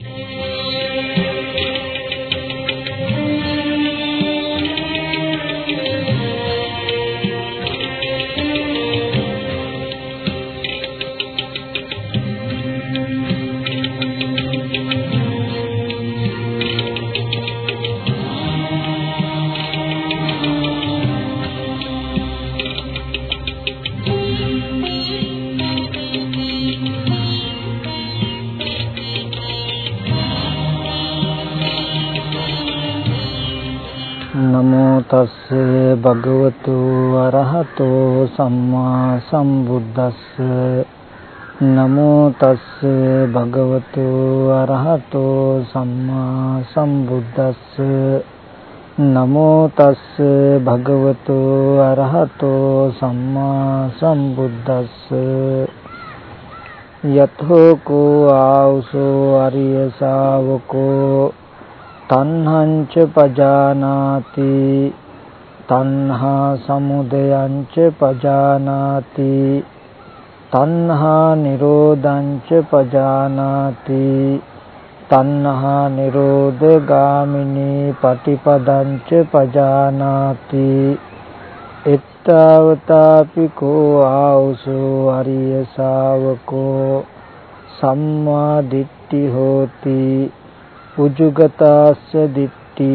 Música තස්ස භගවතු අරහතෝ සම්මා සම්බුද්දස්ස. නමෝ තස්ස භගවතු අරහතෝ සම්මා සම්බුද්දස්ස. නමෝ තස්ස භගවතු අරහතෝ සම්මා සම්බුද්දස්ස. යතෝ කෝ ආවසෝ අරිය ශාවකෝ. තණ්හං ච පජානාති. තණ්හා සමුදයං ච පජානාති තණ්හා නිරෝධං ච පජානාති තණ්හා නිරෝධ ගාමිනී පටිපදං ච පජානාති. එත්තාවතාපි කෝ ආවසෝ අරිය ශාවකෝ සම්මා දිට්ඨි හෝති උජුගතාස්ස දිට්ඨි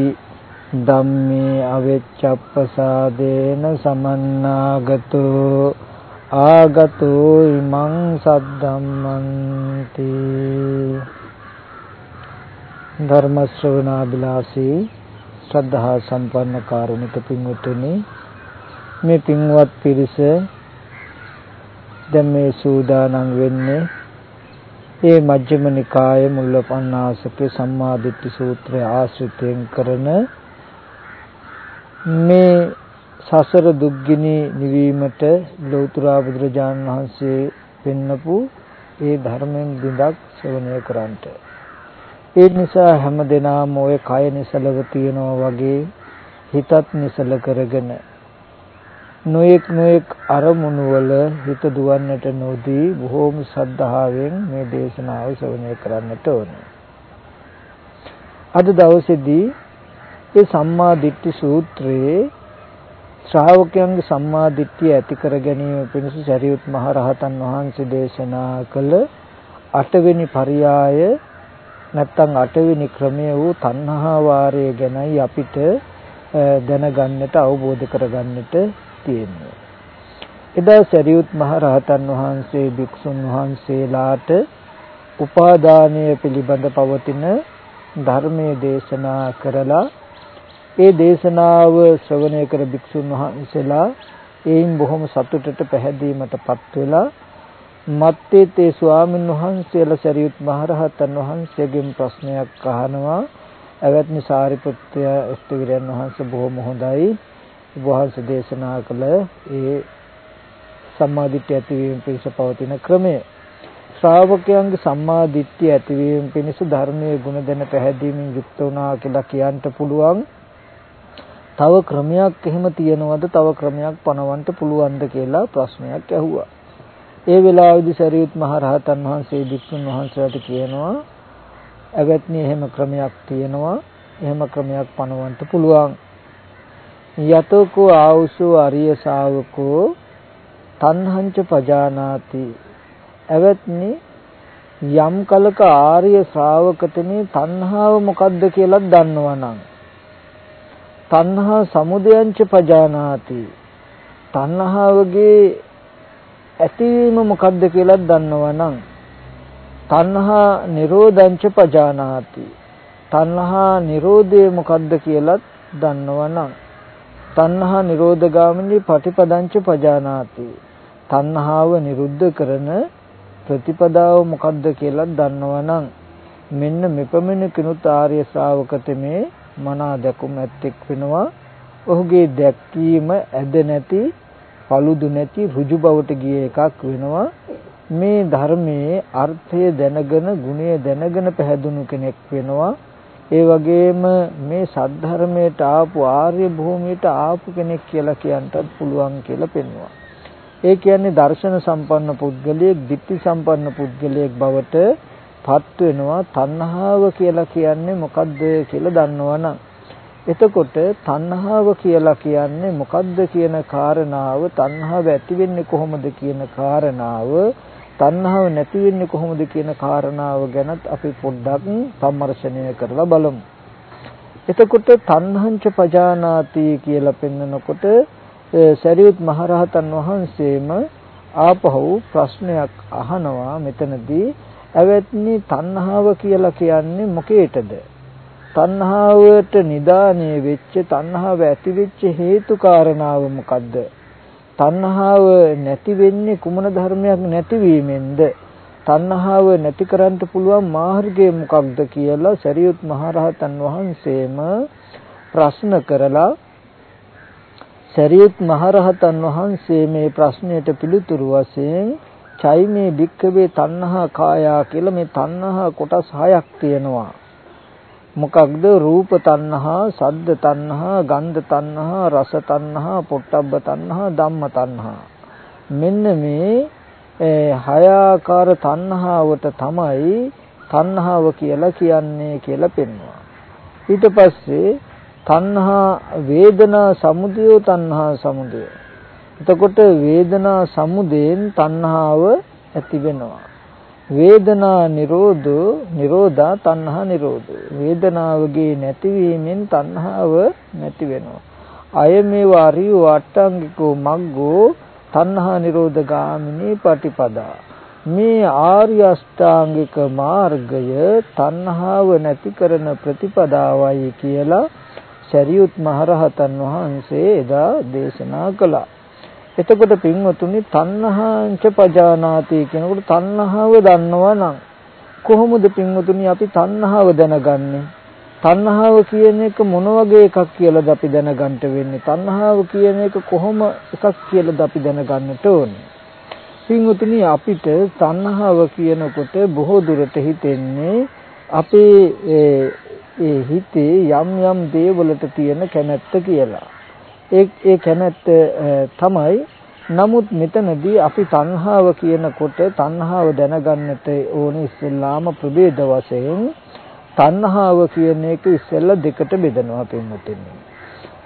ධම්මේ අවෙච්ඡප්පසාදේන සමන්නාගතෝ ආගතෝ ඉමං සද්ධම්මන්ති. ධර්ම ශ්‍රවණාබිලාසී ශ්‍රද්ධා සම්පන්න කාරුණික පින්වතුනි මේ පින්වත් පිරිස දැන් මේ සූදානම් වෙන්නේ ඒ මජ්ක්‍ධිම නිකායේ මුල්ලපන්නාසකේ සම්මාදිට්ඨි සූත්‍රය ආශ්‍රිතයෙන් කරන මේ සසර දුක්ගිනි නිවීමට ලෞතර බුදුරජාණන් වහන්සේ පෙන්නපු ඒ ධර්මයෙන් බිඳක් ශ්‍රවණය කරන්ට ඒ නිසා හැම දිනම ওই කය නිසලව තියනවා වගේ හිතත් නිසල කරගෙන නොයෙක් නොයෙක් අරමුණු වල හිත දුවන්නට නොදී බොහෝම ශ්‍රද්ධාවෙන් මේ දේශනාව ශ්‍රවණය කරන්නට ඕනේ. අද දවසේදී ඒ සම්මා දිට්ඨි සූත්‍රයේ ශ්‍රාවකයන්ගේ සම්මා දිට්ඨිය ඇති කර ගැනීම පිණිස සරියුත් මහ රහතන් වහන්සේ දේශනා කළ අටවෙනි පරියාය නැත්තම් අටවෙනි ක්‍රමය වූ තණ්හා වාරය ගැනයි අපිට දැනගන්නට අවබෝධ කරගන්නට තියෙන්නේ. එදා සරියුත් මහ රහතන් වහන්සේ භික්ෂුන් වහන්සේලාට උපාදානය පිළිබඳ පවතින ධර්මයේ දේශනා කරලා ඒ දේශනාව ශ්‍රවණය කර භික්ෂුන් වහන්සේලා එයින් බොහොම සතුටට පැහැදීමටපත් වෙලා මත්තේ තේ ස්වාමීන් වහන්සේලා සරියුත් මහ රහතන් වහන්සේගෙන් ප්‍රශ්නයක් අහනවා. එවත්නි සාරිපුත්‍ය ස්තිවිරයන් වහන්සේ බොහොම හොඳයි. වහන්සේ දේශනා කළ ඒ සම්මාදිට්ඨිය ඇතිවීම පිණිස පවතින ක්‍රමය. ශ්‍රාවකයන්ගේ සම්මාදිට්ඨිය ඇතිවීම පිණිස ධර්මයේ ගුණ දැන පැහැදීමෙන් යුක්ත වුණා කියලා කියන්න පුළුවන්. තව ක්‍රමයක් එහෙම තියනවද? තව ක්‍රමයක් පනවන්න පුළුවන්ද කියලා ප්‍රශ්නයක් ඇහුවා. ඒ වෙලාවේදී සරියුත් මහ රහතන් වහන්සේ වික්ෂුන් වහන්සේලාට කියනවා ඇවැත්නි එහෙම ක්‍රමයක් තියෙනවා. එහෙම ක්‍රමයක් පනවන්න පුළුවන්. යතෝකෝ ආවුසෝ අරිය ශාවකෝ තණ්හංච පජානාති. එවත්නි යම් කලක ආර්ය ශ්‍රාවකතනේ තණ්හාව මොකද්ද කියලා දන්නවනම් තණ්හා සමුදයංච පජානාති තණ්හාවගේ ඇතිවීම මොකද්ද කියලා දන්නවනම් තණ්හා නිරෝධංච පජානාති තණ්හා නිරෝධය මොකද්ද කියලා දන්නවනම් තණ්හා නිරෝධගාමිනී පටිපදංච පජානාති. තණ්හාව නිරුද්ධ කරන ප්‍රතිපදාව මොකක්ද කියලා දන්නවනම් මෙන්න මෙපමණ කිනුත් ආර්ය ශ්‍රාවකතමේ මනා දැකුම ඇත්තෙක් වෙනවා. ඔහුගේ දැක්වීම ඇද නැති, paludu නැති ඍජු බවට ගිය එකක් වෙනවා. මේ ධර්මයේ අර්ථය දැනගෙන, ගුණය දැනගෙන පැහැදුණු කෙනෙක් වෙනවා. ඒ වගේම මේ සද්ධර්මයට ආපු ආර්ය භූමියට ආපු කෙනෙක් කියලා කියන්නත් පුළුවන් කියලා පෙන්වනවා. ඒ කියන්නේ දර්ශන සම්පන්න පුද්ගලයෙක්, ditthi සම්පන්න පුද්ගලයෙක් බවට පත් වෙනවා තණ්හාව කියලා කියන්නේ මොකද්ද කියලා දන්නවනම් එතකොට තණ්හාව කියලා කියන්නේ මොකද්ද කියන කාරණාව තණ්හාව ඇති වෙන්නේ කොහොමද කියන කාරණාව තණ්හාව නැති වෙන්නේ කොහොමද කියන කාරණාව ගැනත් අපි පොඩ්ඩක් සම්මර්ෂණය කරලා බලමු. එතකොට තණ්හංච පජානාති කියලා පෙන්නකොට සරියුත් මහරහතන් වහන්සේම ආපහු ප්‍රශ්නයක් අහනවා මෙතනදී ඇවැත්නි තණ්හාව කියලා කියන්නේ මොකේටද? තණ්හාවට නිදාණය වෙච්ච තණ්හාව ඇති වෙච්ච හේතු කාරණාව මොකද්ද? තණ්හාව නැති වෙන්නේ කුමන ධර්මයක් නැතිවීමෙන්ද? තණ්හාව නැති කරන්න පුළුවන් මාර්ගය මොකක්ද කියලා සරියුත් මහරහතන් වහන්සේම ප්‍රශ්න කරලා සරියුත් මහරහතන් වහන්සේ මේ ප්‍රශ්නයට පිළිතුරු වශයෙන් චෛමේ භික්කවේ තණ්හා කායා කියලා මේ තණ්හා කොටස් හයක් තියෙනවා. මොකක්ද රූප තණ්හා, සද්ද තණ්හා, ගන්ධ තණ්හා, රස තණ්හා, පොට්ටබ්බ තණ්හා, ධම්ම තණ්හා. මෙන්න මේ හය ආකාර තණ්හාවට තමයි තණ්හාව කියලා කියන්නේ කියලා පෙන්වනවා. ඊට පස්සේ තණ්හා වේදනා සමුදය තණ්හා සමුදය එතකොට වේදනා සමුදයෙන් තණ්හාව ඇති වෙනවා. වේදනා නිරෝධෝ නිරෝධා තණ්හා නිරෝධෝ. වේදනාවගේ නැතිවීමෙන් තණ්හාව නැති වෙනවා. අය මේ වාරියෝ අට්ටංගිකෝ මග්ගෝ තණ්හා නිරෝධ ගාමිනී පටිපදා. මේ ආර්ය අෂ්ටාංගික මාර්ගය තණ්හාව නැති කරන ප්‍රතිපදාවයි කියලා සරියුත් මහරහතන් වහන්සේ එදා දේශනා කළා. එතකොට පින්වතුනි තණ්හාංච පජානාති කියනකොට තණ්හාව දන්නවා නම් කොහොමද පින්වතුනි අපි තණ්හාව දැනගන්නේ? තණ්හාව කියන එක මොන වගේ එකක් කියලාද අපි දැනගන්න වෙන්නේ? තණ්හාව කියන එක කොහොම එකක් කියලාද අපි දැනගන්නට ඕනේ? පින්වතුනි අපිට තණ්හාව කියනකොට බොහෝ දුරට හිතෙන්නේ අපේ ඒ හිතේ යම් යම් දේවලට තියෙන කැමැත්ත කියලා. ඒ ඒ කැමැත්ත තමයි නමුත් මෙතනදී අපි තණ්හාව කියනකොට තණ්හාව දැනගන්නට ඕනේ ඉස්සෙල්ලාම ප්‍රභේද වශයෙන් තණ්හාව කියන එක ඉස්සෙල්ලා දෙකට බෙදනවා පින්වතුනි.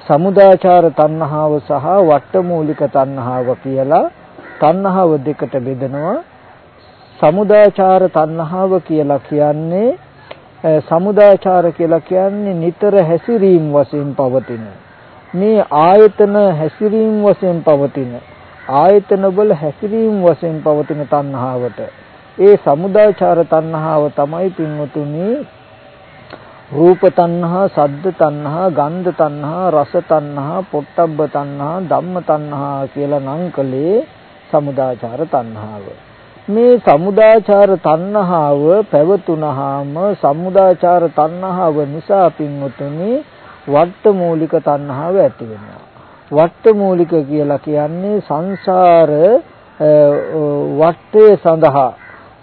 සමුදාචාර තණ්හාව සහ වට්ටමූලික තණ්හාව කියලා තණ්හාව දෙකට බෙදනවා. සමුදාචාර තණ්හාව කියලා කියන්නේ සමුදාචාර කියලා කියන්නේ නිතර හැසිරීම වශයෙන් පවතින මේ ආයතන හැසිරීම වශයෙන් පවතින ආයතන වල හැසිරීම වශයෙන් පවතින තණ්හාවට ඒ සමුදාචාර තණ්හාව තමයි පින්වතුනි රූප තණ්හා, සද්ද තණ්හා, ගන්ධ තණ්හා, රස තණ්හා, පොට්ටබ්බ තණ්හා, ධම්ම තණ්හා කියලා නම් කලේ සමුදාචාර තණ්හාව. මේ සමුදාචාර තණ්හාව පැවතුනහම සමුදාචාර තණ්හාව නිසා පින්වතුනි වට්ටමූලික තණ්හාව ඇති වෙනවා. වට්ටමූලික කියලා කියන්නේ සංසාර වට්ටය සඳහා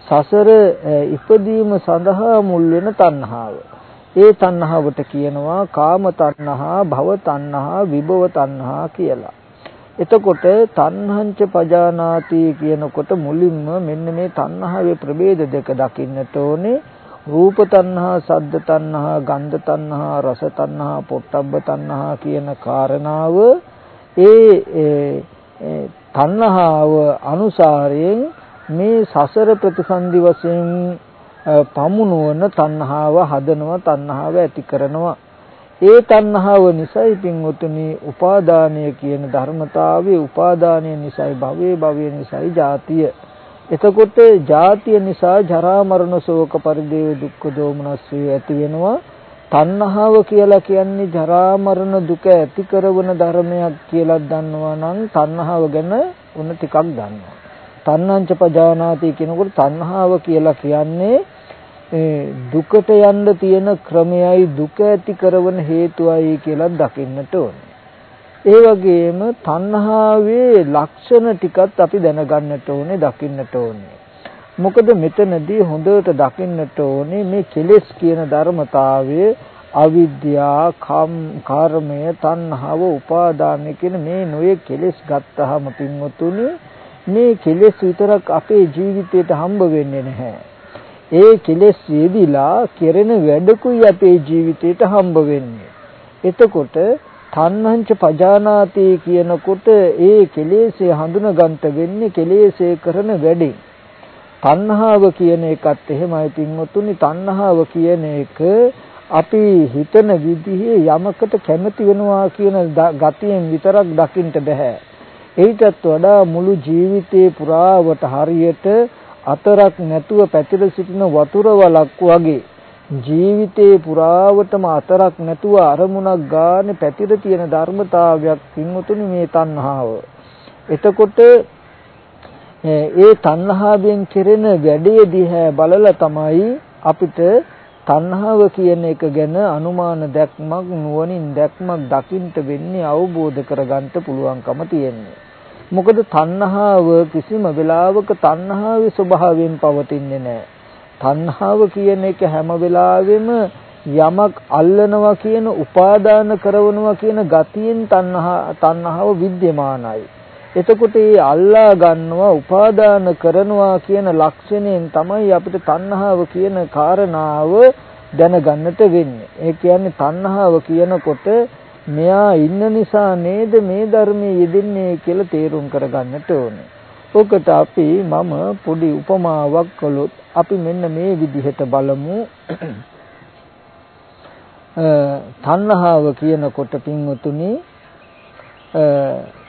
සසර ඉපදීම සඳහා මුල් වෙන තණ්හාව. ඒ තණ්හාවට කියනවා කාම තණ්හා, භව තණ්හා, විභව තණ්හා කියලා. එතකොට තණ්හංච පජානාති කියනකොට මුලින්ම මෙන්න මේ තණ්හාවේ ප්‍රභේද දෙක දකින්නට ඕනේ. රූප තණ්හා, සද්ද තණ්හා, ගන්ධ තණ්හා, රස තණ්හා, පොට්ටබ්බ තණ්හා කියන කාරණාව ඒ තණ්හාව අනුසාරයෙන් මේ සසර ප්‍රතිසන්දි වශයෙන් පමුණුවන තණ්හාව හදනවා තණ්හාව ඇති කරනවා. ඒ තණ්හාව නිසයි පින්වතුනි උපාදානය කියන ධර්මතාවයේ උපාදානය නිසයි භවයේ භවයේ නිසයි ජාතිය. එතකොට ජාතිය නිසා ජරා මරණ ශෝක පරිදේව දුක්ඛ දෝමනස්ය ඇති වෙනවා තණ්හාව කියලා කියන්නේ ජරා මරණ දුක ඇති කරන ධර්මයක් කියලා දන්නවා නම් තණ්හාව ගැන උන ටිකක් දන්නවා තණ්හංච පජානාති කියනකොට තණ්හාව කියලා කියන්නේ දුකට යන්න තියෙන ක්‍රමයයි දුක ඇති කරන හේතුවයි කියලා දකින්නට ඕනේ. ඒ වගේම තණ්හාවේ ලක්ෂණ ටිකත් අපි දැනගන්නට ඕනේ දකින්නට ඕනේ. මොකද මෙතනදී හොඳට දකින්නට ඕනේ මේ කෙලෙස් කියන ධර්මතාවය අවිද්‍යා, කම්, කර්මය, තණ්හාව, උපාදාන කියන මේ නොයේ කෙලෙස් ගත්තාම පින්වතුනි මේ කෙලෙස් විතරක් අපේ ජීවිතයට හම්බ වෙන්නේ නැහැ. ඒ කෙලෙස් යෙදිලා කෙරෙන වැඩකුයි අපේ ජීවිතේට හම්බ වෙන්නේ. එතකොට තණ්හංච පජානාති කියනකොට ඒ කෙලෙස්ේ හඳුන ගන්නට වෙන්නේ කෙලෙස්ේ කරන වැඩේ. තණ්හාව කියන එකත් එහෙමයි පින්වතුනි තණ්හාව කියන එක අපි හිතන විදිහේ යමකට කැමති වෙනවා කියන ගතියෙන් විතරක් දකින්න බෑ. ඒකටත් වඩා මුළු ජීවිතේ පුරාවට හරියට අතරක් නැතුව පැතිර සිටින වතුර වලක් වගේ ජීවිතේ පුරාවටම අතරක් නැතුව අරමුණක් ගන්න පැතිර තියෙන ධර්මතාවයක් පින්වතුනි මේ තණ්හාව. එතකොට ඒ තණ්හාවෙන් කෙරෙන වැඩේ දිහා බලලා තමයි අපිට තණ්හාව කියන එක ගැන අනුමාන දැක්මක් නුවණින් දැක්මක් දකින්න වෙන්නේ අවබෝධ කරගන්න පුළුවන්කම තියෙන්නේ. මොකද තණ්හාව කිසිම වෙලාවක තණ්හාවේ ස්වභාවයෙන් පවතින්නේ නැහැ. තණ්හාව කියන එක හැම වෙලාවෙම යමක් අල්ලනවා කියන උපාදාන කරනවා කියන ගතියෙන් තණ්හාව විද්‍යමානයි. එතකොට මේ අල්ලා ගන්නවා උපාදාන කරනවා කියන ලක්ෂණයෙන් තමයි අපිට තණ්හාව කියන කාරණාව දැනගන්නට වෙන්නේ. ඒ කියන්නේ තණ්හාව කියනකොට මෙයා ඉන්න නිසා නේද මේ ධර්මයේ යෙදෙන්නේ කියලා තේරුම් කරගන්නට ඕනේ. ඔකට අපි මම පොඩි උපමාවක් කළොත් අපි මෙන්න මේ විදිහට බලමු. තණ්හාව කියනකොට පින්වතුනි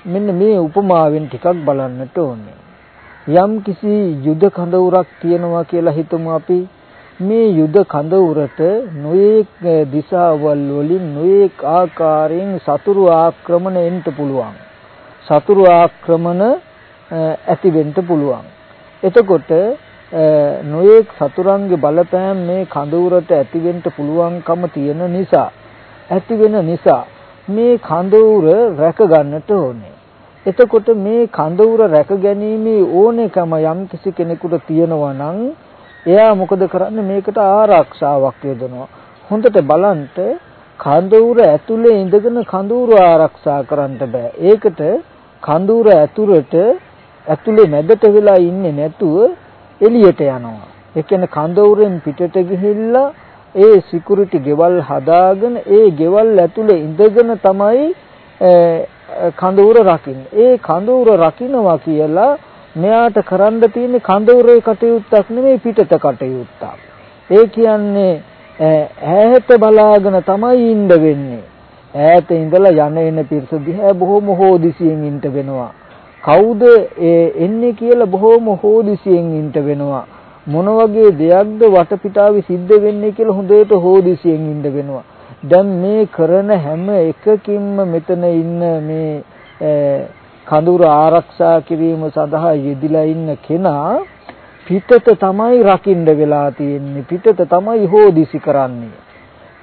මෙන්න මේ උපමාවෙන් ටිකක් බලන්නට ඕනේ. යම් කිසි යුද කඳවුරක් තියෙනවා කියලා හිතමු අපි මේ යුද කඳවුරට නොයේක් දිශාවල් වලින් නොයේක් ආකාරයෙන් සතුරු ආක්‍රමණ එන්න පුළුවන්. සතුරු ආක්‍රමණ ඇති වෙන්න පුළුවන්. එතකොට නොයේක් සතුරන්ගේ බලපෑම් මේ කඳවුරට ඇති වෙන්න පුළුවන්කම තියෙන නිසා ඇති වෙන නිසා මේ කඳවුර රැක ගන්නට ඕනේ. එතකොට මේ කඳවුර රැක ගැනීමේ ඕනෑකම යම් කිසි කෙනෙකුට තියෙනවා නම් එයා මොකද කරන්නේ මේකට ආරක්ෂාවක් යොදනවා. හොඳට බලන්න කඳවුර ඇතුලේ ඉඳගෙන කඳවුර ආරක්ෂා කරන්න බෑ. ඒකට කඳවුර ඇතුළට ඇතුලේ මැදට වෙලා ඉන්නේ නැතුව එළියට යනවා. ඒ කියන්නේ කඳවුරෙන් පිටට ගිහිල්ලා ඒ සිකියුරිටි ගෙවල් හදාගෙන ඒ ගෙවල් ඇතුලේ ඉඳගෙන තමයි කඳවුර රකින්නේ. ඒ කඳවුර රකින්නවා කියලා මෙයාට කරන්න තියෙන්නේ කඳවුරේ කටයුත්තක් නෙමෙයි පිටත කටයුත්තක්. ඒ කියන්නේ ඈත බලාගෙන තමයි ඉන්න වෙන්නේ. ඈත ඉඳලා යන එන පිරිස දිහා බොහොම හොදිසියෙන් ඉන්න වෙනවා. කවුද එන්නේ කියලා බොහොම හොදිසියෙන් ඉන්න වෙනවා. මොන වගේ දෙයක්ද වටපිටාවේ සිද්ධ වෙන්නේ කියලා හොඳට හොදිසියෙන් ඉන්න වෙනවා. දැන් මේ කරන හැම එකකින්ම මෙතන ඉන්න මේ කඳුර ආරක්ෂා කිරීම සඳහා යෙදිලා ඉන්න කෙනා පිටත තමයි රකින්න වෙලා තියෙන්නේ පිටත තමයි හොදිසි කරන්නේ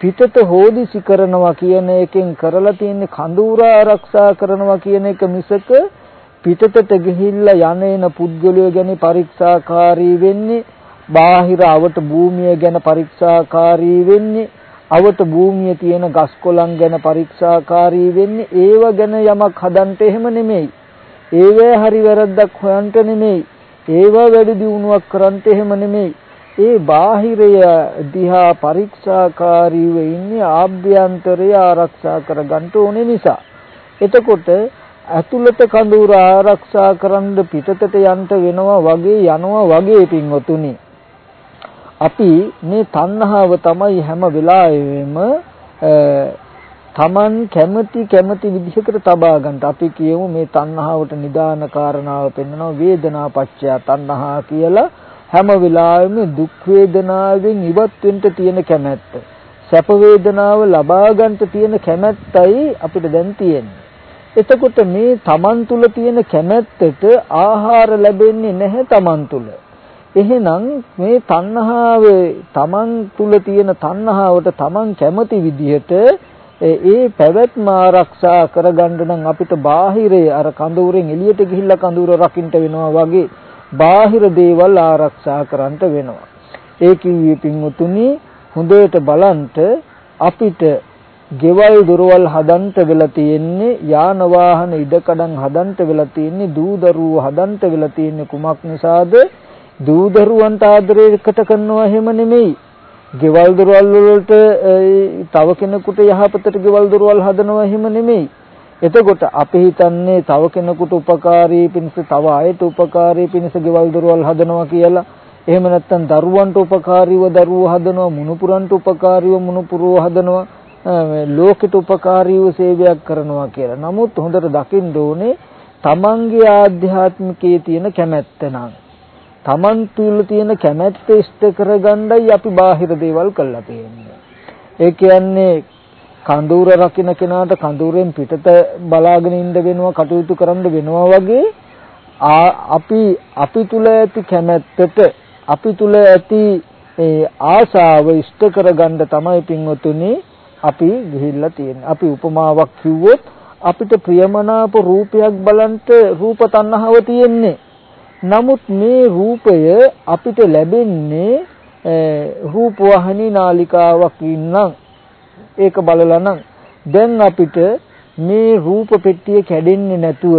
පිටත හොදිසි කරනවා කියන එකෙන් කරලා තියෙන්නේ කඳුර ආරක්ෂා කරනවා කියන එක මිසක පිටතට ගිහිල්ලා යන එන පුද්ගලයෝ ගැන පරීක්ෂාකාරී වෙන්නේ බාහිර අවට භූමිය ගැන පරීක්ෂාකාරී වෙන්නේ අවට භූමියේ තියෙන ගස් කොළන් ගැන පරීක්ෂාකාරී වෙන්නේ ඒව ගැන යමක් හදන්න එහෙම නෙමෙයි. ඒවැ හරි වැරද්දක් හොයන්න නෙමෙයි. ඒව වැඩි දියුණුවක් කරන්න එහෙම නෙමෙයි. ඒ බාහිරය දිහා පරීක්ෂාකාරීව ඉන්නේ ආභ්‍යන්තරය ආරක්ෂා කරගන්න ඕනේ නිසා. එතකොට ඇතුළත කඳුර ආරක්ෂා කරන්න පිටතට යන්න වෙනවා වගේ යනවා වගේ පින්වතුනි. අපි මේ තණ්හාව තමයි හැම වෙලාවෙම තමන් කැමති කැමති විදිහකට තබා ගන්නට. අපි කියමු මේ තණ්හාවට නිදාන කාරණාව පෙන්වනවා වේදනා පත්‍ය තණ්හා කියලා. හැම වෙලාවෙම දුක් වේදනාවෙන් ඉවත් වෙන්න තියෙන කැමැත්ත. සැප වේදනාව ලබා ගන්නට තියෙන කැමැත්තයි අපිට දැන් තියෙන්නේ. එතකොට මේ තමන් තුල තියෙන කැමැත්තට ආහාර ලැබෙන්නේ නැහැ තමන් තුල එහෙනම් මේ තණ්හාවේ තමන් තුල තියෙන තණ්හාවට තමන් කැමති විදිහට ඒ පැවැත්ම ආරක්ෂා කරගන්න නම් අපිට බාහිරේ අර කඳවුරෙන් එළියට ගිහිල්ලා කඳවුර රකින්න වෙනවා වගේ බාහිර දේවල් ආරක්ෂා කරන්න වෙනවා. ඒ කිව්වේ පින්වතුනි හොඳට බලන්ට අපිට ගෙවල් දොරවල් හදන්ට වෙලා තියෙන්නේ යාන වාහන ඉඩකඩම් හදන්ට වෙලා තියෙන්නේ දූ දරුවෝ හදන්ට වෙලා තියෙන්නේ කුමක් නිසාද දූ දරුවන්ට ආදරයකට කරනවා එහෙම නෙමෙයි. ගෙවල් දොරවල් වලට තව කෙනෙකුට යහපතට ගෙවල් දොරවල් හදනවා එහෙම නෙමෙයි. එතකොට අපි හිතන්නේ තව කෙනෙකුට උපකාරී පිණිස තව අයට උපකාරී පිණිස ගෙවල් දොරවල් හදනවා කියලා. එහෙම නැත්නම් දරුවන්ට උපකාරීව දරුවෝ හදනවා, මුණුපුරන්ට උපකාරීව මුණුපුරෝ හදනවා. ලෝකෙට උපකාරීව සේවයක් කරනවා කියලා. නමුත් හොඳට දකින්න ඕනේ තමන්ගේ ආධ්‍යාත්මිකයේ තියෙන කැමැත්ත නම් තමන් තුළ තියෙන කැමැත්ත ඉෂ්ට කරගන්නයි අපි බාහිර දේවල් කළා තියෙන්නේ. ඒ කියන්නේ කඳුර රකින්න කෙනාට කඳුරෙන් පිටත බලාගෙන ඉන්න වෙනවා කටයුතු කරන්න වෙනවා වගේ අපි අපි තුල ඇති කැමැත්තට අපි තුල ඇති ආශාව ඉෂ්ට කරගන්න තමයි පින්වතුනි අපි ගිහිල්ලා තියෙන්නේ. අපි උපමාවක් කිව්වොත් අපිට ප්‍රියමනාප රූපයක් බලන්ට රූප තණ්හාව තියෙන්නේ. නමුත් මේ රූපය අපිට ලැබෙන්නේ රූප වහනි නාලිකාවක් ඉන්නම් ඒක බලලා නම් දැන් අපිට මේ රූප පෙට්ටිය කැඩෙන්නේ නැතුව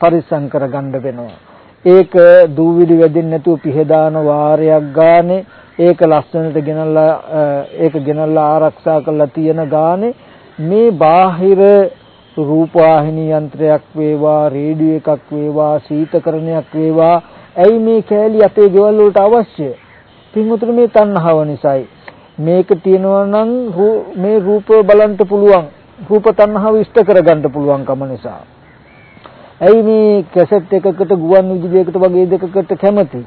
පරිස්සම් කරගන්න වෙනවා. ඒක දූවිලි වැදෙන්නේ නැතුව පිහදාන වාරයක් ගානේ ඒක ලස්සනට ගෙනල්ලා ඒක ගෙනල්ලා ආරක්ෂා කරලා තියෙන ගානේ මේ බාහිර රූපවාහිනී යන්ත්‍රයක් වේවා රේඩියෝ එකක් වේවා සීතකරණයක් වේවා. ඇයි මේ කෑලි අපේ ගෙවල් වලට අවශ්‍ය? පින්වතුනි මේ තණ්හාව නිසායි. මේක තියෙනවා නම් මේ රූප බලන්න පුළුවන් රූප තණ්හාව ඉෂ්ට කරගන්න පුළුවන්කම නිසා. ඇයි මේ කැසට් එකකට ගුවන් විදුලියකට වගේ දෙකකට කැමති?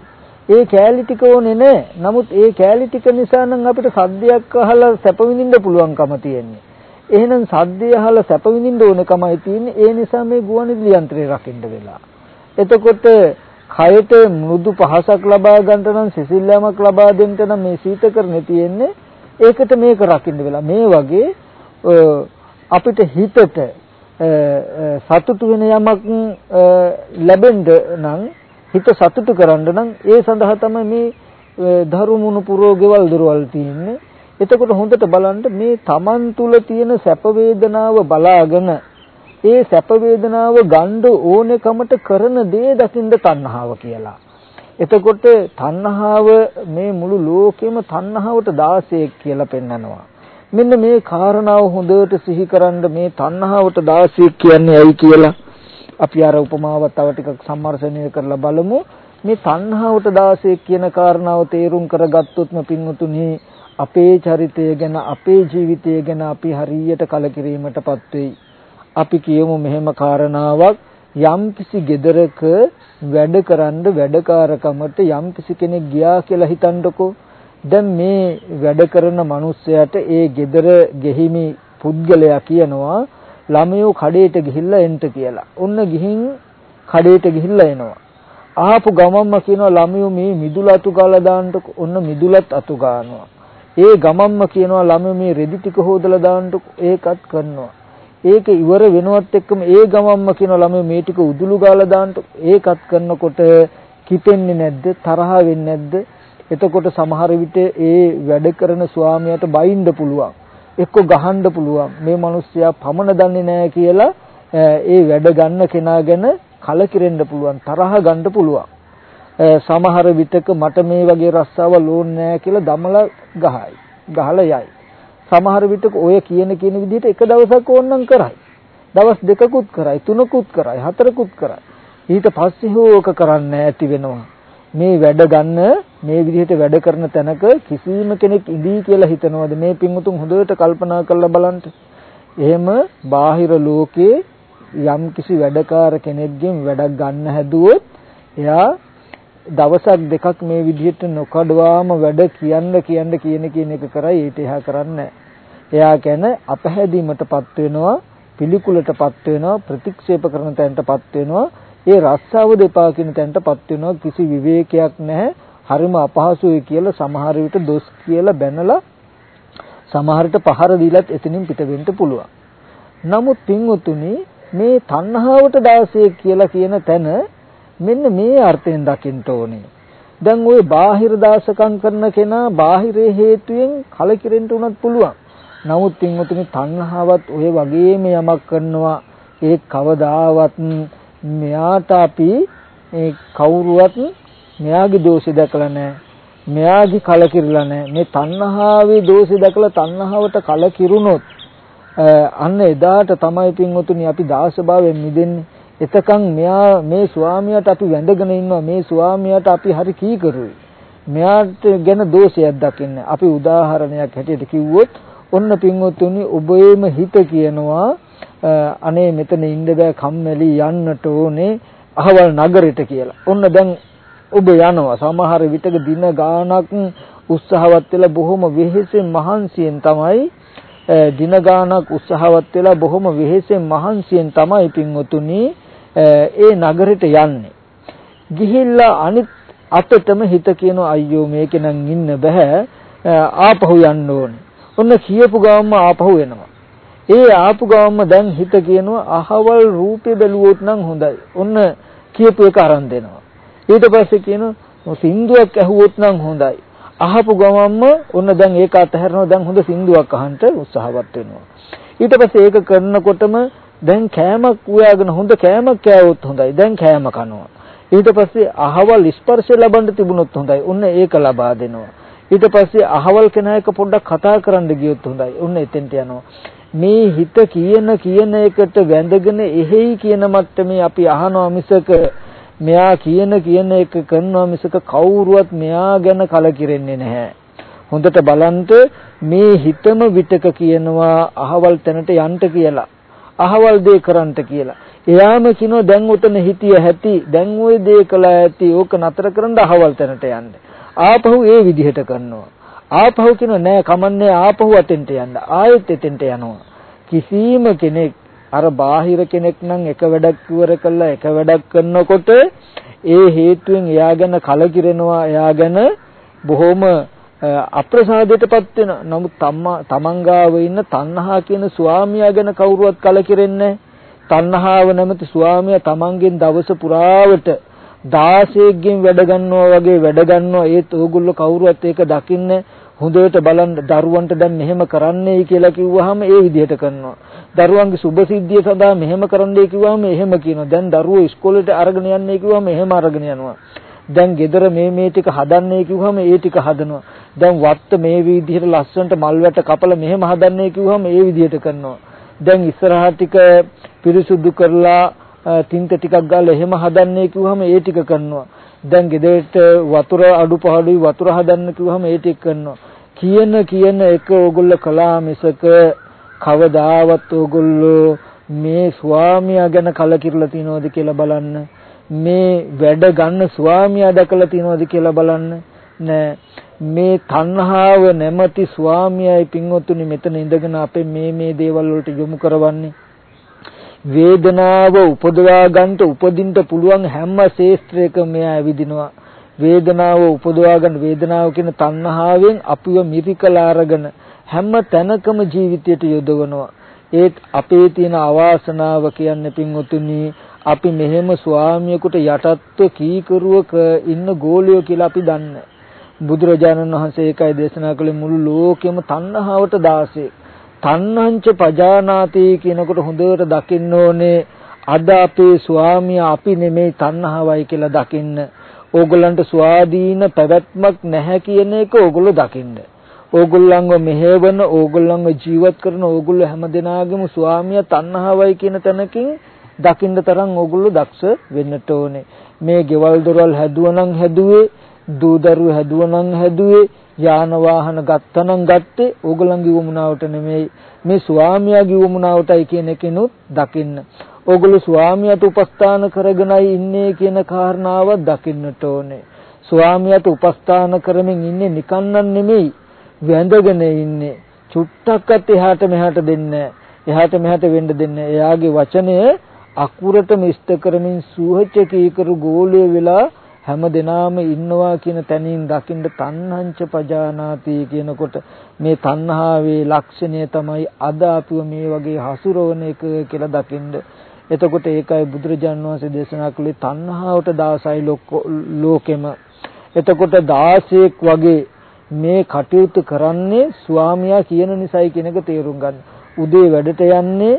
ඒ කෑලි ටික ඕනේ නැහැ. නමුත් ඒ කෑලි ටික නිසා නම් අපිට සද්දයක් අහලා සැප විඳින්න පුළුවන්කම තියෙන්නේ. එහෙනම් සද්දය අහලා සැප විඳින්න ඕනකමයි තියෙන්නේ. ඒ නිසා මේ ගුවන්විදුලි යන්ත්‍රය රකින්න වෙලා. එතකොට කයට මෘදු පහසක් ලබා ගන්නට නම් සිසිල්යාමක් ලබා දෙන්න නම් මේ සීතකරණේ තියෙන්නේ. ඒකට මේක රකින්න වෙලා. මේ වගේ අපිට හිතට සතුටු වෙන යමක් ලැබෙන්න නම් හිත සතුටු කරන්න නම් ඒ සඳහා තමයි මේ ධර්මුණු පුරෝගෙවල් දොරවල් තියෙන්නේ. එතකොට හොඳට බලන්න මේ Taman තුල තියෙන සැප වේදනාව බලාගෙන ඒ සැප වේදනාව ගන්න ඕනෙකමට කරන දේ දකින්න තණ්හාව කියලා. එතකොට තණ්හාව මේ මුළු ලෝකෙම තණ්හාවට 16ක් කියලා පෙන්නනවා. මෙන්න මේ කාරණාව හොඳට සිහි කරන්න මේ තණ්හාවට 16ක් කියන්නේ ඇයි කියලා අපි අර උපමාව තව ටිකක් සම්මර්ෂණය කරලා බලමු මේ තණ්හාවට 16 කියන කාරණාව තේරුම් කරගත්තොත්ම පින්වතුනි අපේ චරිතය ගැන අපේ ජීවිතය ගැන අපි හරියට කලකිරීමටපත් වෙයි. අපි කියමු මෙහෙම කාරණාවක් යම්කිසි gedaraක වැඩකරන වැඩකාරකමට යම්කිසි කෙනෙක් ගියා කියලා හිතන්නකෝ. දැන් මේ වැඩ කරන මිනිස්සයාට ඒ gedara ගෙහිමි පුද්ගලයා කියනවා ළමයෝ කඩේට ගිහිල්ලා එන්න කියලා. ඔන්න ගිහින් කඩේට ගිහිල්ලා එනවා. ආපු ගමම්ම කියනවා ළමයෝ මේ මිදුල අතු ගාලා දාන්නකො. ඔන්න මිදුලත් අතු ගන්නවා. ඒ ගමම්ම කියනවා ළමයෝ මේ රෙදි ටික හොදලා දාන්නකො. ඒකත් කරනවා. ඒක ඉවර වෙනවත් එක්කම ඒ ගමම්ම කියනවා ළමයෝ මේ ටික උදුළු ගාලා දාන්නකො. ඒකත් කරනකොට කිපෙන්නේ නැද්ද? තරහ වෙන්නේ නැද්ද? එතකොට සමහර විට ඒ වැඩ කරන ස්වාමියාට බයින්න පුළුවන්. එක්ක ගහන්න පුළුවන්. මේ මිනිස්සයා පමන දන්නේ නැහැ කියලා ඒ වැඩ ගන්න කෙනා ගැන කලකිරෙන්න පුළුවන් තරහ ගන්න පුළුවන්. සමහර විටක මට මේ වගේ රස්සාවල් ඕනේ නැහැ කියලා දමලා ගහයි ගහලා යයි. සමහර විටක ඔය කියන කියන විදිහට එක දවසක් ඕනනම් කරයි. දවස් දෙකකුත් කරයි තුනකුත් කරයි හතරකුත් කරයි. ඊට පස්සේ හෝක කරන්න ඇති වෙනවා. මේ වැඩ ගන්න මේ විදිහට වැඩ කරන තැනක කිසිම කෙනෙක් ඉඳී කියලා හිතනවද? මේ පින්වුතුන් හොඳට කල්පනා කරලා බලන්න. එහෙම බාහිර ලෝකේ යම් කිසි වැඩකාර කෙනෙක්ගෙන් වැඩක් ගන්න හැදුවොත් එයා දවසක් දෙකක් මේ විදිහට නොකඩවාම වැඩ කියන්න කියන්න කියන කියන එක කරයි ඊට එහා කරන්නේ. එයා කියන්නේ අපහැදීමටපත් වෙනවා පිළිකුලටපත් වෙනවා ප්‍රතික්ෂේප කරන තැනටපත් වෙනවා. ඒ රස්සාව දෙපා කියන තැනටපත් වෙනවා කිසි විවේකයක් නැහැ හරිම අපහසුයි කියලා සමහර විට දොස් කියලා බැනලා සමහරට පහර දීලත් එතනින් පිට වෙන්න පුළුවන්. නමුත් පින්වතුනි මේ තණ්හාවට දාසය කියලා කියන තැන මෙන්න මේ අර්ථයෙන් දකින්න ඕනේ. දැන් ওই බාහිර දාසකම් කරන කෙනා බාහිරේ හේතුයෙන් කලකිරෙන්න උනත් පුළුවන්. නමුත් පින්වතුනි තණ්හාවත් ඔය වගේම යමක් කරනවා ඒ කවදාවත් මෙයාට අපි කවුරුවත් මෙයාගේ දෝෂය දැකලා නැහැ. මෙයාගේ කලකිරලා නැහැ. මේ තණ්හාවේ දෝෂය දැකලා තණ්හාවට කලකිරුණොත් අන්න එදාට තමයි පින්වතුනි අපි දාස භාවයෙන් මිදෙන්නේ. එතකන් මෙයා මේ ස්වාමියාට අපි වැඳගෙන ඉන්නවා මේ ස්වාමියාට අපි හරි කීකරුයි. මෙයාට ගැන දෝෂයක් දකින්න. අපි උදාහරණයක් හැටියට කිව්වොත් ඔන්න පින්වතුනි ඔබේම හිත කියනවා අනේ මෙතන ඉන්න බෑ කම්මැලි යන්නට ඕනේ අහවල් නගරෙට කියලා. ඔන්න දැන් ඔබ යනවා. සමහර විටක දින ගාණක් උත්සාහවත් වෙලා බොහොම වෙහෙසෙන් මහන්සියෙන් තමයි දින ගාණක් උත්සාහවත් වෙලා බොහොම වෙහෙසෙන් මහන්සියෙන් තමයි පින්වතුනි ඒ නගරෙට යන්නේ. ගිහිල්ලා අනිත් අතටම හිත කියන අයියෝ මේක නම් ඉන්න බෑ ආපහු යන්න ඕනේ. ඔන්න කියපු ගමන්ම ආපහු එනවා. ඒ ආපු ගමන්ම දැන් හිත කියනවා අහවල් රූපේ බැලුවොත් නම් හොඳයි. ඔන්න කියපු එක අරන් දෙනවා. ඊට පස්සේ කියනවා සින්දුවක් ඇහුවොත් නම් හොඳයි. අහපු ගමන්ම ඔන්න දැන් ඒක අතහැරනවා දැන් හොඳ සින්දුවක් අහන්න උත්සාහවත් වෙනවා. ඊට පස්සේ ඒක කරනකොටම දැන් කෑමක් උයාගෙන හොඳ කෑමක් කෑවොත් හොඳයි. දැන් කෑම කනවා. ඊට පස්සේ අහවල් ස්පර්ශය ලබන්න තිබුණොත් හොඳයි. ඔන්න ඒක ලබා දෙනවා. ඊට පස්සේ අහවල් කෙනා එක්ක පොඩ්ඩක් කතා කරන්න ගියොත් හොඳයි. ඔන්න එතෙන්ට යනවා. මේ හිත කියන කියන එකට වැඳගෙන එහෙයි කියන මට්ටමේ අපි අහනවා මිසක මෙයා කියන කියන එක කරනවා මිසක කවුරුවත් මෙයා ගැන කලකිරෙන්නේ නැහැ. හොඳට බලන්න මේ හිතම විතක කියනවා අහවල් තැනට යන්න කියලා. අහවල් දේ කරන්න කියලා. එයාම කියනවා දැන් උතන හිතිය ඇති දැන් ওই දේ කළා ඇති ඕක නතර කරන්න අහවල් තැනට යන්න. ආපහු ඒ විදිහට කරනවා. ආපහු කියන නෑ කමන්නේ ආපහු අතෙන්ට යන්න. ආයෙත් එතෙන්ට යනවා. කිසිම කෙනෙක් අර බාහිර කෙනෙක් නම් එක වැඩක් ඉවර කළා එක වැඩක් කරනකොට ඒ හේතුවෙන් එයා ගැන කලකිරෙනවා එයා ගැන බොහොම අප්‍රසාදයටපත් වෙන නමුත් තමා තමන්ගාව ඉන්න තණ්හා කියන ස්වාමියා ගැන කවුරුවත් කලකිරෙන්නේ තණ්හාව නැමැති ස්වාමියා තමන්ගෙන් දවස පුරාවට 16කින් වැඩ ගන්නවා වගේ වැඩ ගන්නවා ඒත් ඕගොල්ලෝ කවුරුවත් ඒක දකින්නේ හොඳට බලන්න දරුවන්ට දැන් මෙහෙම කරන්නයි කියලා කිව්වහම ඒ විදිහට කරනවා. දරුවන්ගේ සුභ සිද්ධිය සඳහා මෙහෙම කරන්නයි කිව්වහම එහෙම කියනවා. දැන් දරුවෝ ඉස්කෝලේට අරගෙන යන්නේ කිව්වහම එහෙම අරගෙන යනවා. දැන් ගෙදර මේ මේ ටික හදන්නේ කිව්වහම ඒ ටික හදනවා. දැන් වත්ත මේ විදිහට ලස්සනට මල් වැට කපලා මෙහෙම හදන්නේ කිව්වහම ඒ විදිහට කරනවා. දැන් ඉස්සරහා ටික පිරිසුදු කරලා තින්ත ටිකක් ගාලා එහෙම හදන්නේ කිව්වහම ඒ ටික කරනවා. දැන් ගෙදරට වතුර අඩුපාඩුයි වතුර හදන්න කිව්වහම ඒ ටික කරනවා. කියන කියන එක ඕගොල්ලෝ කළා මිසක කවදාවත් ඕගොල්ලෝ මේ ස්වාමියා ගැන කලකිරලා තියනවද කියලා බලන්න. මේ වැඩ ගන්න ස්වාමියා දැකලා තියනවද කියලා බලන්න. නෑ මේ තණ්හාව නැමැති ස්වාමියායි පින්වත්තුනි මෙතන ඉඳගෙන අපේ මේ මේ දේවල් වලට යොමු කරවන්නේ වේදනාව උපදවා ගන්නට උපදින්න පුළුවන් හැම ශේස්ත්‍රයකම මෙයා ඇවිදිනවා. වේදනාව උපදවා ගන්න වේදනාව කියන තණ්හාවෙන් අපිව මිරිකලා අරගෙන හැම තැනකම ජීවිතයට යොදවනවා. ඒත් අපේ තියෙන අවාසනාව කියන්නේ පින්වතුනි අපි මෙහෙම ස්වාමියෙකුට යටත්ව කීකරුවක ඉන්න ගෝලියෝ කියලා අපි දන්නේ. බුදුරජාණන් වහන්සේ ඒකයි දේශනා කළේ මුළු ලෝකෙම තණ්හාවට දාසේ. තණ්හංච පජානාති කියනකොට හොඳට දකින්න ඕනේ අද අපේ ස්වාමියා අපි නෙමෙයි තණ්හාවයි කියලා දකින්න. ඕගොල්ලන්ට ස්වාධීන පැවැත්මක් නැහැ කියන එක ඕගොල්ලෝ දකින්න. ඕගොල්ලන්ව මෙහෙවන, ඕගොල්ලන්ව ජීවත් කරන ඕගොල්ලෝ හැමදෙනාගේම ස්වාමියා තණ්හාවයි කියන තැනකින් දකින්න තරම් ඕගොල්ලෝ දක්ෂ වෙන්නට ඕනේ. මේ ගෙවල් දොරවල් හැදුවනම් හැදුවේ, දූ දරුවෝ හැදුවනම් හැදුවේ යාන වාහන ගත්තනම් ගත්තේ ඕගොල්ලන්ගේ වමුණාවට නෙමෙයි මේ ස්වාමියාගේ වමුණාවටයි කියන කෙනුත් දකින්න. ඕගොල්ලෝ ස්වාමියාට උපස්ථාන කරගෙනයි ඉන්නේ කියන කාරණාව දකින්නට ඕනේ. ස්වාමියාට උපස්ථාන කරමින් ඉන්නේ නිකන්නන් නෙමෙයි වැඳගෙන ඉන්නේ. චුට්ටක්වත් එහාට මෙහාට දෙන්නේ එහාට මෙහාට වෙන්න දෙන්නේ. එයාගේ වචනය අකුරටම ඉෂ්ට කරමින් සුහචකී කරු ගෝලයේ වෙලා හැම දිනාම ඉන්නවා කියන තැනින් දකින්න තණ්හංච පජානාති කියනකොට මේ තණ්හාවේ ලක්ෂණය තමයි අද අපිව මේ වගේ හසුරවන එක කියලා දකින්න. එතකොට ඒකයි බුදුරජාන් වහන්සේ දේශනා කළේ තණ්හාවට දාසයි ලෝකෙම. එතකොට 16ක් වගේ මේ කටයුතු කරන්නේ ස්වාමියා කියන නිසයි කියන එක තේරුම් ගන්න. උදේ වැඩට යන්නේ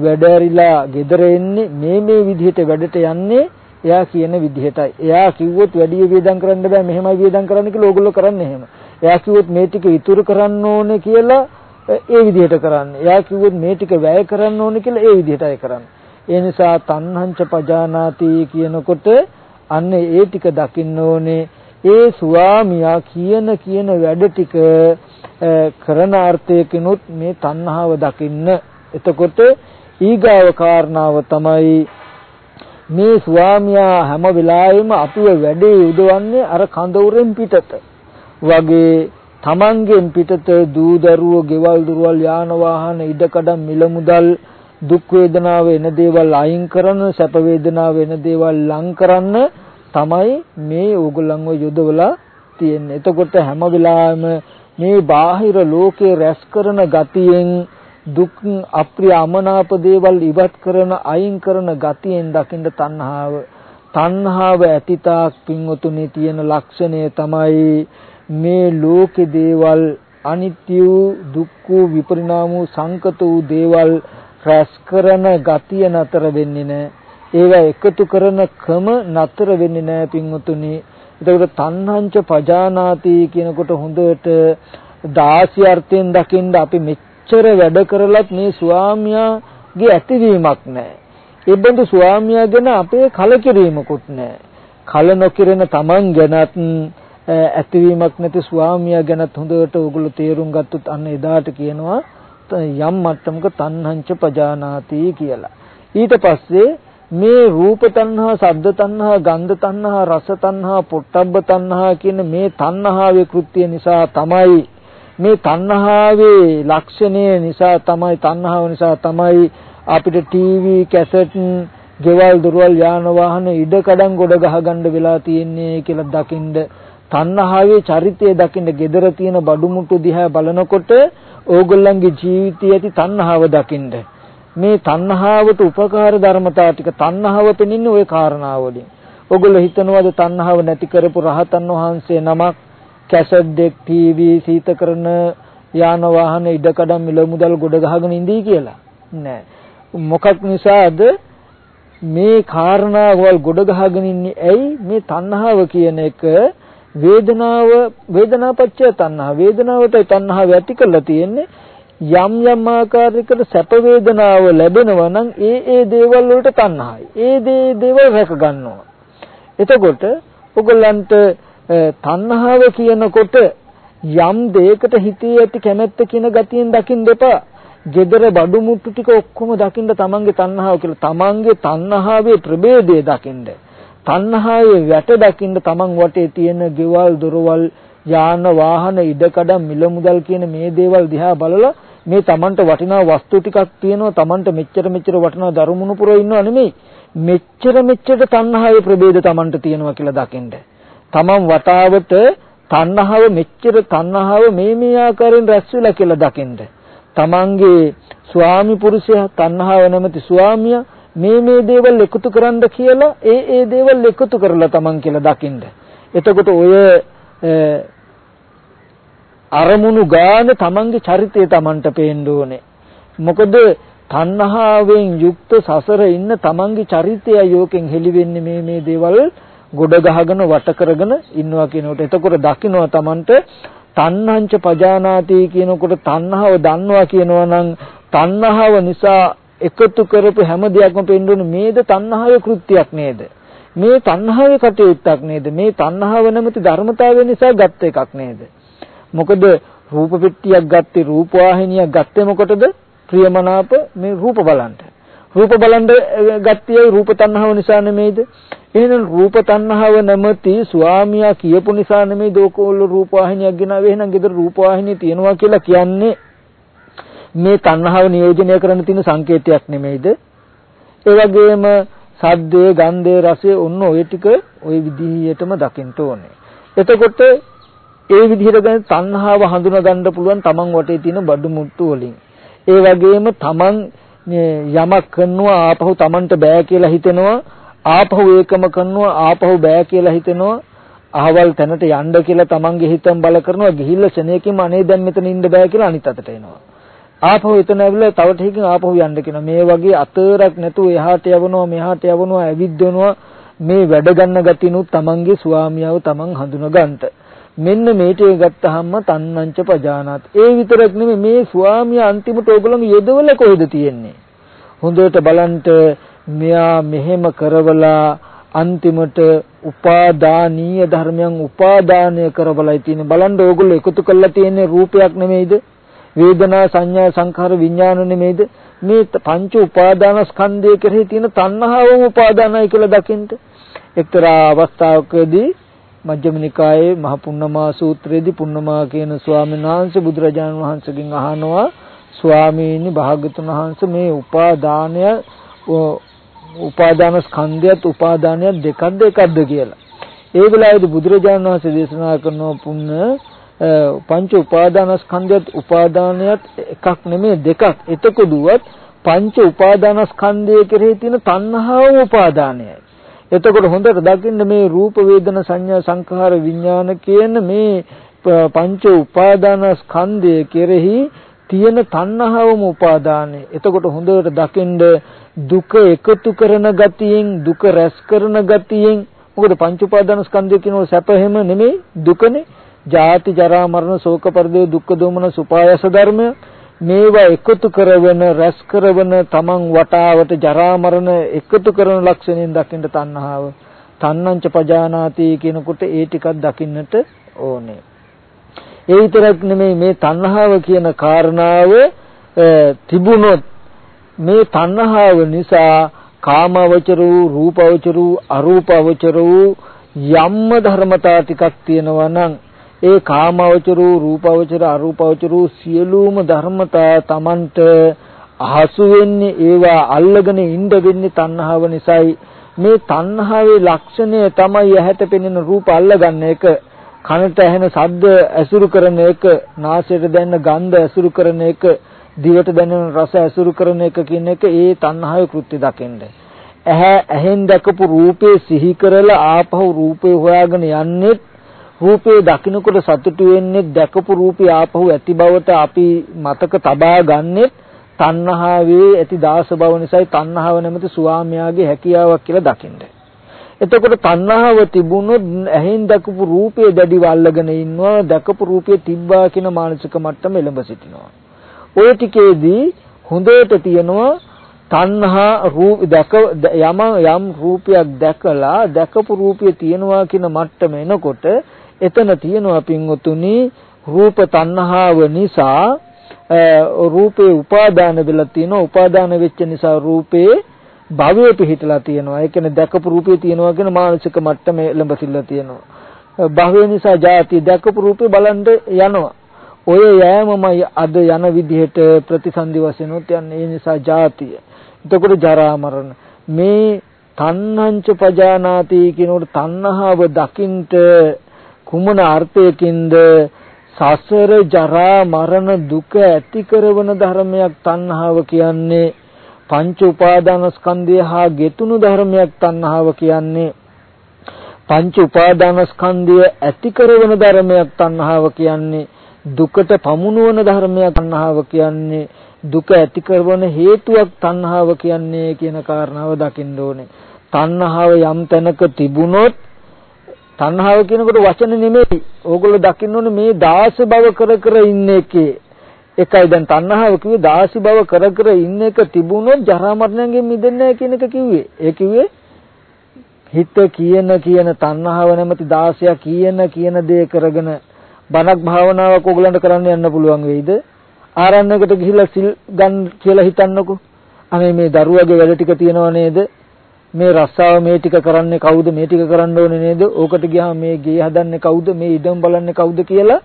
වැඩ ඇරිලා ගෙදර එන්නේ මේ මේ විදිහට වැඩට යන්නේ එයා කියන විදිහටයි. එයා කිව්වොත් වැඩි වියදම් කරන්න බෑ මෙහෙමයි වියදම් කරන්න කියලා ඕගොල්ලෝ කරන්නේ එහෙම. එයා කිව්වොත් මේ ටික ඉතුරු කරන්න ඕනේ කියලා ඒ විදිහට කරන්නේ. එයා කිව්වොත් මේ ටික වැය කරන්න ඕනේ කියලා ඒ විදිහටයි කරන්නේ. ඒ නිසා තණ්හංච පජානාති කියනකොට අන්න ඒ ටික දකින්න ඕනේ. ඒ ස්වාමියා කියන කියන වැඩ ටික කරන අර්ථයකිනුත් මේ තණ්හාව දකින්න. එතකොට ඊගාව කාරණාව තමයි මේ ස්වාමියා හැම වෙලාවෙම අපිව වැඩේ යොදවන්නේ අර කඳවුරෙන් පිටත වගේ තමන්ගෙන් පිටත දූ දරුවෝ ගෙවල් දුරවල් යාන වාහන ඉඩකඩම් මිල මුදල් දුක් වේදනාව එන දේවල් අයින් කරන සැප වේදනාව එන දේවල් ලං කරන්න තමයි මේ ඕගොල්ලන්ව යොදවලා තියෙන්නේ. එතකොට හැම වෙලාවෙම මේ බාහිර ලෝකේ රැස් කරන ගතියෙන් දුක් අප්‍රිය අමනාප දේවල් ඉවත් කරන අයින් කරන ගතියෙන් දකින්න තණ්හාව තණ්හාව ඇතිතාක් පින්වතුනි තියෙන ලක්ෂණය තමයි මේ ලෝකේ දේවල් අනිත්‍ය වූ දුක්ඛ වූ විපරිණාම වූ සංකත වූ දේවල් රැස් කරන ගතිය නතර වෙන්නේ නැහැ. ඒවා එකතු කරන ක්‍රම නතර වෙන්නේ නැහැ පින්වතුනි. එතකොට තණ්හංච පජානාති කියනකොට හොඳට දාසි අර්ථයෙන් දකින්න අපි මෙච්චර වැඩ කරලත් මේ ස්වාමියාගේ ඇතිවීමක් නැහැ. ඒ බඳු ස්වාමියා ගැන අපේ කලකිරීමකුත් නැහැ. කල නොකිරෙන Taman ගැනත් ඇතිවීමක් නැති ස්වාමියා ගැනත් හොඳට ඕගොල්ලෝ තේරුම් ගත්තොත් අන්න එදාට කියනවා යම් මට්ටමක තණ්හංච පජානාති කියලා. ඊට පස්සේ මේ රූප තණ්හා, ශබ්ද තණ්හා, ගන්ධ තණ්හා, රස තණ්හා, පොට්ටබ්බ තණ්හා කියන මේ තණ්හාවේ කෘත්‍ය නිසා තමයි මේ තණ්හාවේ ලක්ෂණය නිසා තමයි තණ්හාව නිසා තමයි අපිට ටීවී කැසට් ගෙවල් දොරවල් යාන වාහන ඉඩ කඩම් ගොඩ ගහ ගන්න වෙලා තියෙන්නේ කියලා දකින්ද තණ්හාවේ චරිතය දකින්න gedara තියෙන බඩු මුට්ටු දිහා බලනකොට ඕගොල්ලන්ගේ ජීවිතයේ ඇති තණ්හාව දකින්න මේ තණ්හාවට උපකාර ධර්මතා ටික තණ්හාව පෙනින්නේ ওই කාරණාවලින් ඕගොල්ලෝ හිතනවාද තණ්හාව නැති කරපු රහතන් වහන්සේ නමක් කැසට් දෙක් ටීවී සීතකරන යාන වාහන ඉඩකඩම් මිල මුදල් ගොඩ ගහගෙන ඉඳී කියලා. නෑ. මොකක් නිසාද? මේ කාරණාවල් ගොඩ ගහගෙන ඉන්නේ ඇයි? මේ තණ්හාව කියන එක වේදනාව වේදනාපච්චය තණ්හා. වේදනාවට තණ්හාව ඇති කරලා තියෙන්නේ යම් යම් ආකාරයකට සැප වේදනාව ලැබෙනවා නම් ඒ ඒ දේවල් වලට තණ්හායි. ඒ දේ දේවල් රැක ගන්නවා. එතකොට ඔගලන්ට තණ්හාව කියනකොට යම් දෙයකට හිතේ ඇති කැමැත්ත කියන ගතියෙන් දකින්න එපා. gedara බඩු මුට්ටු ටික ඔක්කොම දකින්න තමන්ගේ තණ්හාව කියලා තමන්ගේ තණ්හාවේ ප්‍රභේදය දකින්න. තණ්හාවේ වැට දකින්න තමන් වටේ තියෙන ගෙවල් දොරවල් යාන වාහන ඉඩකඩම් මිල මුදල් කියන මේ දේවල් දිහා බලලා මේ තමන්ට වටිනා වස්තු ටිකක් තියෙනවා තමන්ට මෙච්චර මෙච්චර වටිනා දරුමුණු පුරව ඉන්නව නෙමෙයි මෙච්චර මෙච්චර තණ්හාවේ ප්‍රභේද තමන්ට තියෙනවා කියලා දකින්න. තමන් වටාවට තණ්හාව මෙච්චර තණ්හාව මේ මේ ආකාරයෙන් රැස් වෙලා කියලා දකින්න. තමන්ගේ ස්වාමි පුරුෂයා තණ්හාව නැමැති ස්වාමියා මේ මේ දේවල් එකතු කරන්න කියලා ඒ ඒ දේවල් එකතු කරලා තමන් කියලා දකින්න. එතකොට ඔය අරමුණු ගාන තමන්ගේ චරිතය තමන්ට පේන්න ඕනේ. මොකද තණ්හාවෙන් යුක්ත සසර ඉන්න තමන්ගේ චරිතය යෝකෙන් හෙළි වෙන්නේ මේ මේ දේවල් ගොඩ ගහගෙන වට කරගෙන ඉන්නවා කියනකොට එතකොට දකින්නවා තමන්ට තණ්හංච පජානාති කියනකොට තණ්හාව දන්නවා කියනවා නම් තණ්හාව නිසා එකතු කරපු හැම දෙයක්ම පෙන්වන්නේ මේද තණ්හාවේ කෘත්‍යයක් නේද? මේ තණ්හාවේ කටයුත්තක් නේද? මේ තණ්හාව නැමැති ධර්මතාවය නිසා ගත්ත එකක් නේද? මොකද රූප පෙට්ටියක් ගත්තේ රූප වාහිනියක් ගත්තේ මොකටද? ප්‍රියමනාප මේ රූප බලන්න රූප බලන්න ගත්තේ රූප තණ්හාව නිසා නෙමෙයිද? එහෙනම් රූප තණ්හාව නැමැති ස්වාමියා කියපු නිසා නෙමෙයි දෝකෝල්ල රූප වාහිනියක් ගෙනාවේ. එහෙනම් ගෙදර රූප වාහිනිය තියනවා කියලා කියන්නේ මේ තණ්හාව නියෝජනය කරන්න තියෙන සංකේතයක් නෙමෙයිද? ඒ වගේම සද්දේ ගන්ධේ රසේ ඔන්න ඔය ටික ওই විදිහටම දකින්න ඕනේ. එතකොට ඒ විදිහට ගැන තණ්හාව හඳුනා ගන්න පුළුවන් තමන් වටේ තියෙන බඩු මුට්ටු වලින්. ඒ වගේම තමන් යමක් කරනවා ආපහු තමන්ට බෑ කියලා හිතෙනවා. ආපහු ඒකම කරනවා ආපහු බෑ කියලා හිතෙනවා අහවල් තැනට යන්න කියලා තමන්ගේ හිතෙන් බල කරනවා ගිහිල්ලා ශනේකින්ම අනේ දැන් මෙතන ඉන්න බෑ කියලා අනිත් අතට එනවා ආපහු එතන ඇවිල්ලා තව ටිකකින් ආපහු යන්න කියනවා මේ වගේ අතරක් නැතුව එහාට යවනවා මෙහාට යවනවා ඇවිද්දනවා මේ වැඩ ගන්න ගතිනුත් තමන්ගේ ස්වාමියාව තමන් හඳුනගන්නට. මෙන්න මේට ගත්තාම තන්නංච පජානාත්. ඒ විතරක් නෙමෙයි මේ ස්වාමියා අන්තිමට ඕගොල්ලෝ යොදවල කොහෙද තියෙන්නේ? හොඳට බලන්ට මෙයා මෙහෙම කරවලා අන්තිමට උපාදානීය ධර්මයන් උපාදානය කරවලයි තියෙන්නේ. බලන්න ඕගොල්ලෝ එකතු කරලා තියෙන්නේ රූපයක් නෙමෙයිද? වේදනා සංඥා සංඛාර විඥාන නෙමෙයිද? මේ පංච උපාදානස්කන්ධය කෙරෙහි තියෙන තණ්හාවම උපාදානයි කියලා දකින්න. එක්තරා අවස්ථාවකදී මජ්ක්‍ධිම නිකායේ මහ පුන්නමා සූත්‍රයේදී පුන්නමා කියන ස්වාමීන් වහන්සේ බුදුරජාණන් වහන්සේගෙන් අහනවා ස්වාමීනි භාගතුන් වහන්සේ මේ උපාදානය උපාදාන ස්කන්ධයත් උපාදානයත් දෙකක්ද එකක්ද කියලා. ඒ වෙලාවේදී බුදුරජාණන් වහන්සේ දේශනා කරන පුන්න පංච උපාදානස්කන්ධයත් උපාදානයත් එකක් නෙමෙයි දෙකක්. එතකොදුවත් පංච උපාදානස්කන්ධය කෙරෙහි තියෙන තණ්හාව උපාදානයයි. එතකොට හොඳට දකින්න මේ රූප වේදන සංඥා සංඛාර විඥාන කියන මේ පංච උපාදානස්කන්ධය කෙරෙහි තියෙන තණ්හාවම උපාදානය. එතකොට හොඳට දකින්න දුක එකතු කරන ගතියෙන් දුක රැස් කරන ගතියෙන් මොකද පංච උපාදාන ස්කන්ධය කියනෝ සැප හැම නෙමෙයි දුකනේ. ජාති ජරා මරණ ශෝක පරිදේ දුක්ඛ දෝමන සුපායස ධර්ම මේවා එකතු කරවන රැස් කරවන තමන් වටාවට ජරා මරණ එකතු කරන ලක්ෂණයෙන් දකින්න තණ්හාව තණ්හංච පජානාති කියනකොට ඒ ටිකක් දකින්නට ඕනේ. ඒ විතරක් නෙමෙයි මේ තණ්හාව කියන කාරණාව තිබුණොත් මේ තණ්හාව නිසා කාමවචර වූ රූපවචර වූ අරූපවචර වූ යම්ම ධර්මතා ටිකක් තියෙනවා නම් ඒ කාමවචර වූ රූපවචර අරූපවචර වූ සියලුම ධර්මතා Tamanට අහසු වෙන්නේ ඒවා අල්ලගෙන ඉඳ වෙන්නේ තණ්හාව නිසායි. මේ තණ්හාවේ ලක්ෂණය තමයි ඇහැට පෙනෙන රූප අල්ලගන්න එක. කනට ඇහෙන ශබ්ද ඇසුරු කරන එක නාසයට දැනෙන ගන්ධ ඇසුරු කරන එක දිවට දැනෙන රස ඇසුරු කරන එක කියන එක ඒ තණ්හාවේ කෘත්‍ය දකින්න. ඇහැ ඇහෙන් දැකපු රූපේ සිහි කරලා ආපහු රූපේ හොයාගෙන යන්නේ රූපේ දකින්නකොට සතුටු වෙන්නේ දැකපු රූපේ ආපහු ඇති බවට අපි මතක තබා ගන්නෙත් තණ්හාවේ ඇති දාස බව නිසායි තණ්හාව නැමැති ස්වාමියාගේ හැකියාවක් කියලා දකින්න. එතකොට තණ්හාව තිබුණොත් ඇහෙන් දැකපු රූපේ දැඩිව අල්ලගෙන ඉන්නවා දැකපු රූපේ තිබ්බා කියන මානසික මට්ටම එළඹ සිටිනවා. ওই ටිකේදී හොඳට තියෙනවා තණ්හා රූප දැක යම යම් රූපයක් දැකලා දැකපු රූපය තියෙනවා කියන මට්ටම එනකොට එතන තියෙනවා පින්වතුනි රූප තණ්හාව නිසා රූපේ උපාදාන වෙලා තියෙනවා උපාදාන වෙච්ච නිසා රූපේ භවයේ පිහිටලා තියෙනවා. ඒ කියන්නේ දැකපු රූපේ තියෙනවා කියන මානසික මට්ටම එළඹ සිල්ලා තියෙනවා. භවය නිසා ජාති දැකපු රූපේ බලන්න යනවා. ඔය යෑමමයි අද යන විදිහට ප්‍රතිසන්දි වශයෙන් උත් යන්නේ. ඒ නිසා ජාතිය. එතකොට ජරා මරණ. මේ තණ්හංච පජානාති කියනකොට තණ්හාව දකින්ට කුමන අර්ථයකින්ද? සසර ජරා මරණ දුක ඇති කරන ධර්මයක් තණ්හාව කියන්නේ පංච උපාදානස්කන්ධය හා ගෙතුණු ධර්මයක් තණ්හාව කියන්නේ පංච උපාදානස්කන්ධය ඇති කරන ධර්මයක් තණ්හාව කියන්නේ දුකට පමුණුවන ධර්මයක් තණ්හාව කියන්නේ දුක ඇති කරන හේතුවක් තණ්හාව කියන්නේ කියන කාරණාව දකින්න ඕනේ. තණ්හාව යම් තැනක තිබුණොත් තණ්හාව කියනකොට වචන නෙමෙයි. ඕගොල්ලෝ දකින්න ඕනේ මේ දාස බව කර කර ඉන්න එකේ. එකයි දැන් තණ්හාව කිව්වේ දාසි බව කර කර ඉන්න එක තිබුණොත් ජරා මරණයෙන් මිදෙන්නේ නැහැ කියන එක කිව්වේ. ඒ කිව්වේ හිත කියන කියන තණ්හාව නැමැති දාසයා කියන කියන දේ කරගෙන බණක් භාවනාවක් ඕගලන්ට කරන්න යන්න පුළුවන් වෙයිද? ආරණ්‍යයකට ගිහිල්ලා සිල් ගන්න කියලා හිතන්නකෝ. අනේ මේ දරුවගේ වැඩ ටික තියෙනව නේද? මේ රස්සාව මේ ටික කරන්නේ කවුද? මේ ටික කරන්න ඕනේ නේද? ඕකට ගියාම මේ ගේ හදන්නේ කවුද? මේ ඉඩම් බලන්නේ කවුද කියලා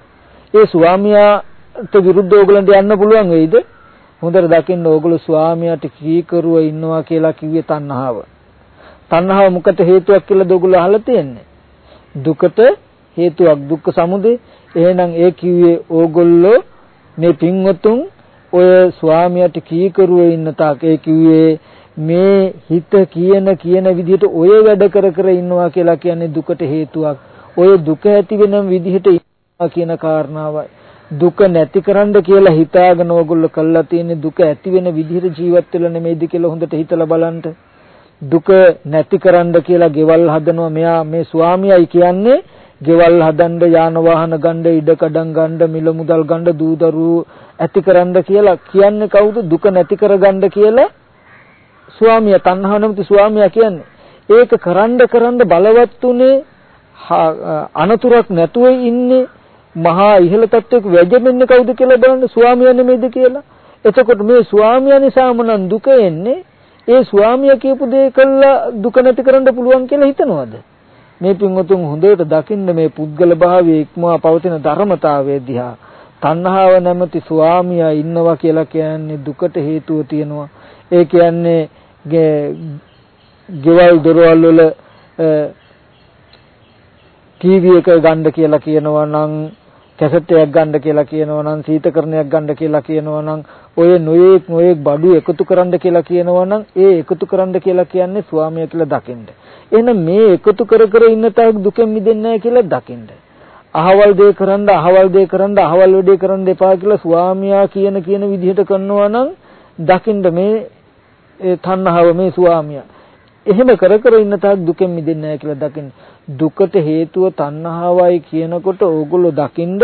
ඒ ස්වාමියාට විරුද්ධව ඕගලන්ට යන්න පුළුවන් වෙයිද? හොඳට දකින්න ඕගොල්ලෝ ස්වාමියාට කීකරුව ඉන්නවා කියලා කිව්වේ තණ්හාව. තණ්හාව මොකට හේතුවක් කියලාද ඕගොල්ලෝ අහලා තියෙන්නේ? දුකට හේතුවක් දුක්ඛ සමුදය එහෙනම් ඒ කිව්වේ ඕගොල්ලෝ මේ පින්වතුන් ඔය ස්වාමියාට කීකරුව ඉන්න තාක් ඒ කිව්වේ මේ හිත කියන කියන විදිහට ඔය වැඩ කර කර ඉන්නවා කියලා කියන්නේ දුකට හේතුවක්. ඔය දුක ඇති වෙන විදිහට ඉන්නවා කියන කාරණාවයි. දුක නැති කරන්න කියලා හිතාගෙන ඕගොල්ලෝ කළා තියෙන්නේ දුක ඇති වෙන විදිහට ජීවත් වෙලා නෙමෙයිද කියලා හොඳට හිතලා බලන්න. දුක නැතිකරන්න කියලා ගෙවල් හදනවා. මෙයා මේ ස්වාමියායි කියන්නේ ගෙවල් හදන්න යාන වාහන ගන්න ඉඩකඩම් ගන්න මිල මුදල් ගන්න දූ දරුවෝ ඇතිකරන්න කියලා කියන්නේ කවුද? දුක නැති කරගන්න කියලා ස්වාමියා තණ්හාව නැමති ස්වාමියා කියන්නේ. ඒක කරන්න කරන්න බලවත් උනේ අනතුරක් නැතුව ඉන්නේ මහා ඉහළ තත්වයක වැජෙන්නේ කවුද කියලා බලන්න ස්වාමියා නෙමෙයිද කියලා. එතකොට මේ ස්වාමියා නිසාම නම් දුක එන්නේ? ඒ ස්වාමියා කියපු දේ කළා දුක නැති කරන්න පුළුවන් කියලා හිතනවද? මේ පින්වතුන් හොඳට දකින්න මේ පුද්ගල භාවයේ ඉක්මවා පවතින ධර්මතාවය දිහා. තණ්හාව නැමැති ස්වාමියා ඉන්නවා කියලා කියන්නේ දුකට හේතුව තියෙනවා. ඒ කියන්නේ ගෙවල් දොරවල් වල ටීවී එක ගන්න කියලා කියනවා නම් කැසට් එකක් ගන්න කියලා කියනවා නම් සීතකරණයක් ගන්න කියලා කියනවා නම් ඔය නොයේක් නොයේක් බඩු එකතු කරන්න කියලා කියනවා නම් ඒ එකතු කරන්න කියලා කියන්නේ ස්වාමියා කියලා දකින්න. එහෙනම් මේ එකතු කර කර ඉන්න තාක් දුකෙන් මිදෙන්නේ නැහැ කියලා දකින්න. අහවල් දේ කරන්න අහවල් දේ කරන්න අහවල් වැඩේ කරන්න එපා කියලා ස්වාමියා කියන කියන විදිහට කරනවා නම් දකින්න මේ ඒ තණ්හාව මේ ස්වාමියා. එහෙම කර කර ඉන්න තාක් දුකෙන් මිදෙන්නේ නැහැ කියලා දකින්න. දුකට හේතුව තණ්හාවයි කියනකොට ඕගොල්ලෝ දකින්ද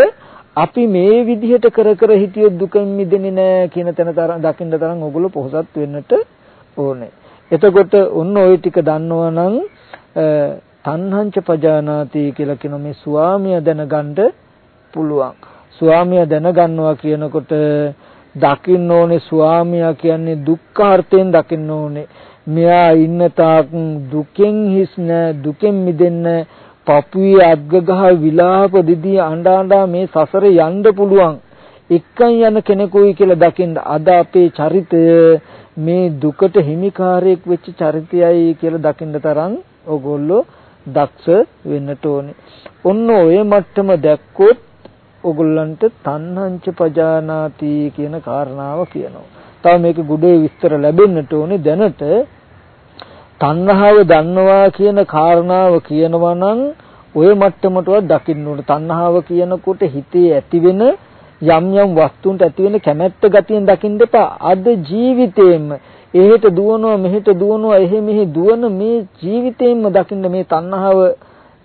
අපි මේ විදිහට කර කර හිටියොත් දුකෙන් මිදෙන්නේ නැහැ කියන තැන දකින්න තරම් ඕගොල්ලෝ පොහසත් වෙන්නට ඕනේ. එතකොට ඔන්න ওই ටික දන්නවනම් තණ්හංච පජානාති කියලා කියන මේ ස්වාමිය දැනගන්න පුළුවන්. ස්වාමිය දැනගන්නවා කියනකොට දකින්න ඕනේ ස්වාමියා කියන්නේ දුක්ඛාර්ථයෙන් දකින්න ඕනේ. මෙයා ඉන්න තාක් දුකෙන් හිස් නැ දුකෙන් මිදෙන්න පපුවේ අද්ගගහ විලාප දිදී අඬ අඬ මේ සසරේ යන්න පුළුවන් එක්කන් යන කෙනෙකුයි කියලා දකින්න අද අපේ චරිතය මේ දුකට හිමිකාරයෙක් වෙච්ච චරිතයයි කියලා දකින්න තරම් ඕගොල්ලෝ දක්ෂ වෙන්නට ඕනේ. ඔන්න ඔය මට්ටම දැක්කොත් ඕගොල්ලන්ට තණ්හංච පජානාති කියන කාරණාව කියනවා. තව මේක ගුඩේ විස්තර ලැබෙන්නට ඕනේ දැනට තණ්හාව දන්නවා කියන කාරණාව කියනවා නම් ඔය මට්ටමටවත් දකින්න ඕනේ. තණ්හාව කියනකොට හිතේ ඇතිවෙන යම් යම් වස්තුන්ට ඇතිවෙන කැමැත්ත ගතියෙන් දකින්න එපා. අද ජීවිතේම එහෙට දුවනවා මෙහෙට දුවනවා එහෙ මෙහෙ දුවන මේ ජීවිතේම දකින්න මේ තණ්හාව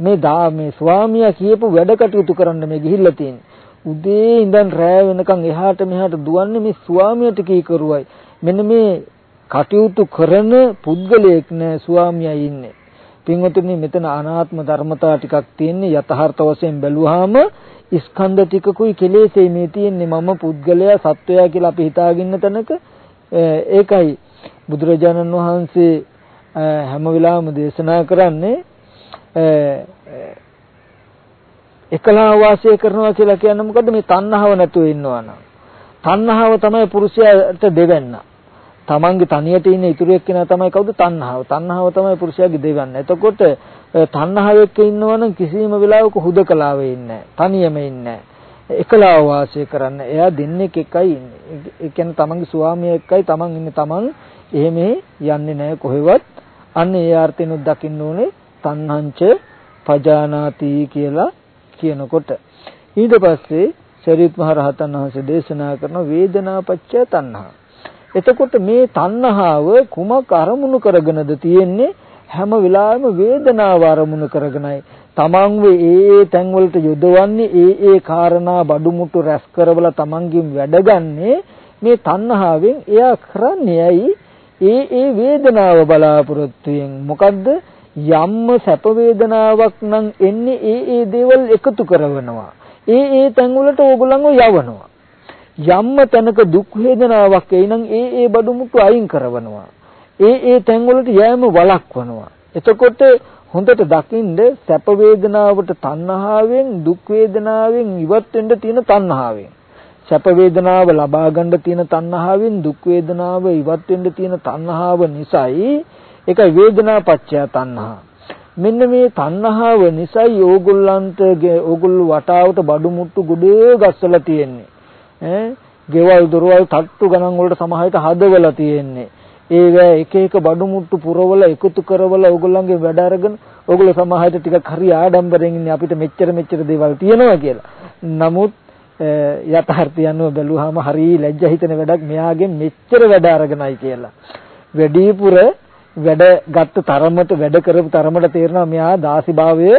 මේ දා මේ ස්වාමියා කියපු වැඩ කටයුතු කරන්න මේ ගිහිල්ලා තියෙන්නේ. උදේ ඉඳන් රෑ වෙනකන් එහාට මෙහාට දුවන්නේ මේ ස්වාමියාට කීකරුවයි. මෙන්න මේ කටයුතු කරන පුද්ගලයෙක් නෑ ස්වාමියා ඉන්නේ. පින්වතුනි මෙතන අනාත්ම ධර්මතා ටිකක් තියෙන්නේ යථාර්ථ වශයෙන් බැලුවාම ස්කන්ධ ටිකකුයි කෙලෙසේ මේ තියෙන්නේ. මම පුද්ගලයා සත්වයා කියලා අපි හිතාගින්න තැනක ඒකයි බුදුරජාණන් වහන්සේ හැම වෙලාවෙම දේශනා කරන්නේ එකලා වාසය කරනවා කියලා කියන්නේ මොකද්ද? මේ තණ්හාව නැතුව ඉන්නවා නම් තණ්හාව තමයි පුරුෂයාට දෙවන්න. තමන්ගේ තනියට ඉන්න ඉතුරු එක්කෙනා තමයි කවුද තණ්හාව. තණ්හාව තමයි පුරුෂයාගේ දෙවන්න. එතකොට තණ්හාව එක්ක ඉන්නවනම් කිසිම වෙලාවක හුදකලාවේ ඉන්නේ තනියම ඉන්නේ එකලාව වාසය කරන්න. එයා දෙන්නෙක් එකයි ඉන්නේ. ඒ කියන්නේ තමන්ගේ ස්වාමියා එක්කයි තමන් ඉන්නේ තමන් එහෙම යන්නේ නැහැ කොහෙවත්. අන්න ඒ අර්ථෙනුත් දකින්න ඕනේ තණ්හංච පජානාති කියලා කියනකොට. ඊට පස්සේ ශරීත් මහ රහතන් වහන්සේ දේශනා කරන වේදනාපච්චය තණ්හා එතකොට මේ තණ්හාව කුමක් අරමුණු කරගෙනද තියෙන්නේ? හැම වෙලාවෙම වේදනාව අරමුණු කරගෙනයි. තමන්ව ඒ ඒ තැන්වලට යොදවන්නේ ඒ ඒ කාරණා බඩුමුට්ටු රැස් කරවලා තමන්ගෙන් වැඩගන්නේ මේ තණ්හාවෙන්. එයා කරන්නේ ඇයි? ඒ ඒ වේදනාව බලාපොරොත්තුෙන් මොකද්ද? යම්ම සැප වේදනාවක් නම් එන්නේ ඒ ඒ දේවල් එකතු කරවනවා. ඒ ඒ තැන්වලට ඕගොල්ලන්ව යවනවා. යම්ම තැනක දුක් වේදනාවක් එයිනම් ඒ ඒ බඩු මුට්ටු අයින් කරවනවා. ඒ ඒ තැන්වලට යෑම වළක්වනවා. එතකොට හොඳට දකින්ද සැප වේදනාවට තණ්හාවෙන් දුක් වේදනාවෙන් ඉවත් වෙන්න තියෙන තණ්හාවෙන් සැප වේදනාව ලබා ගන්න තියෙන තණ්හාවෙන් දුක් වේදනාව ඉවත් වෙන්න තියෙන තණ්හාව නිසායි ඒකයි වේදනා පත්‍ය තණ්හා මෙන්න මේ තණ්හාව නිසායි ඕගොල්ලන්ට ඕගොල්ලෝ වටාවට බඩු මුට්ටු ගොඩේ ගස්සලා තියෙන්නේ ඈ ගෙවල් දොරවල් තට්ටු ගණන් වලට සමහරවිට හදවලා තියෙන්නේ. ඒව එක එක බඩු මුට්ටු පුරවල එකතු කරවල ඕගොල්ලන්ගේ වැඩ අරගෙන ඕගොල්ලෝ සමහරවිට ටිකක් හරි ආඩම්බරෙන් ඉන්නේ අපිට මෙච්චර මෙච්චර දේවල් තියෙනවා කියලා. නමුත් යථාර්ථය අනුව බැලුවාම හරි ලැජ්ජා හිතෙන වැඩක් මෙයාගෙන් මෙච්චර වැඩ අරගෙනයි කියලා. වැඩිපුර වැඩ ගත්ත තරමට වැඩ කරපු තරමට තේරෙනවා මෙයා දාසිභාවය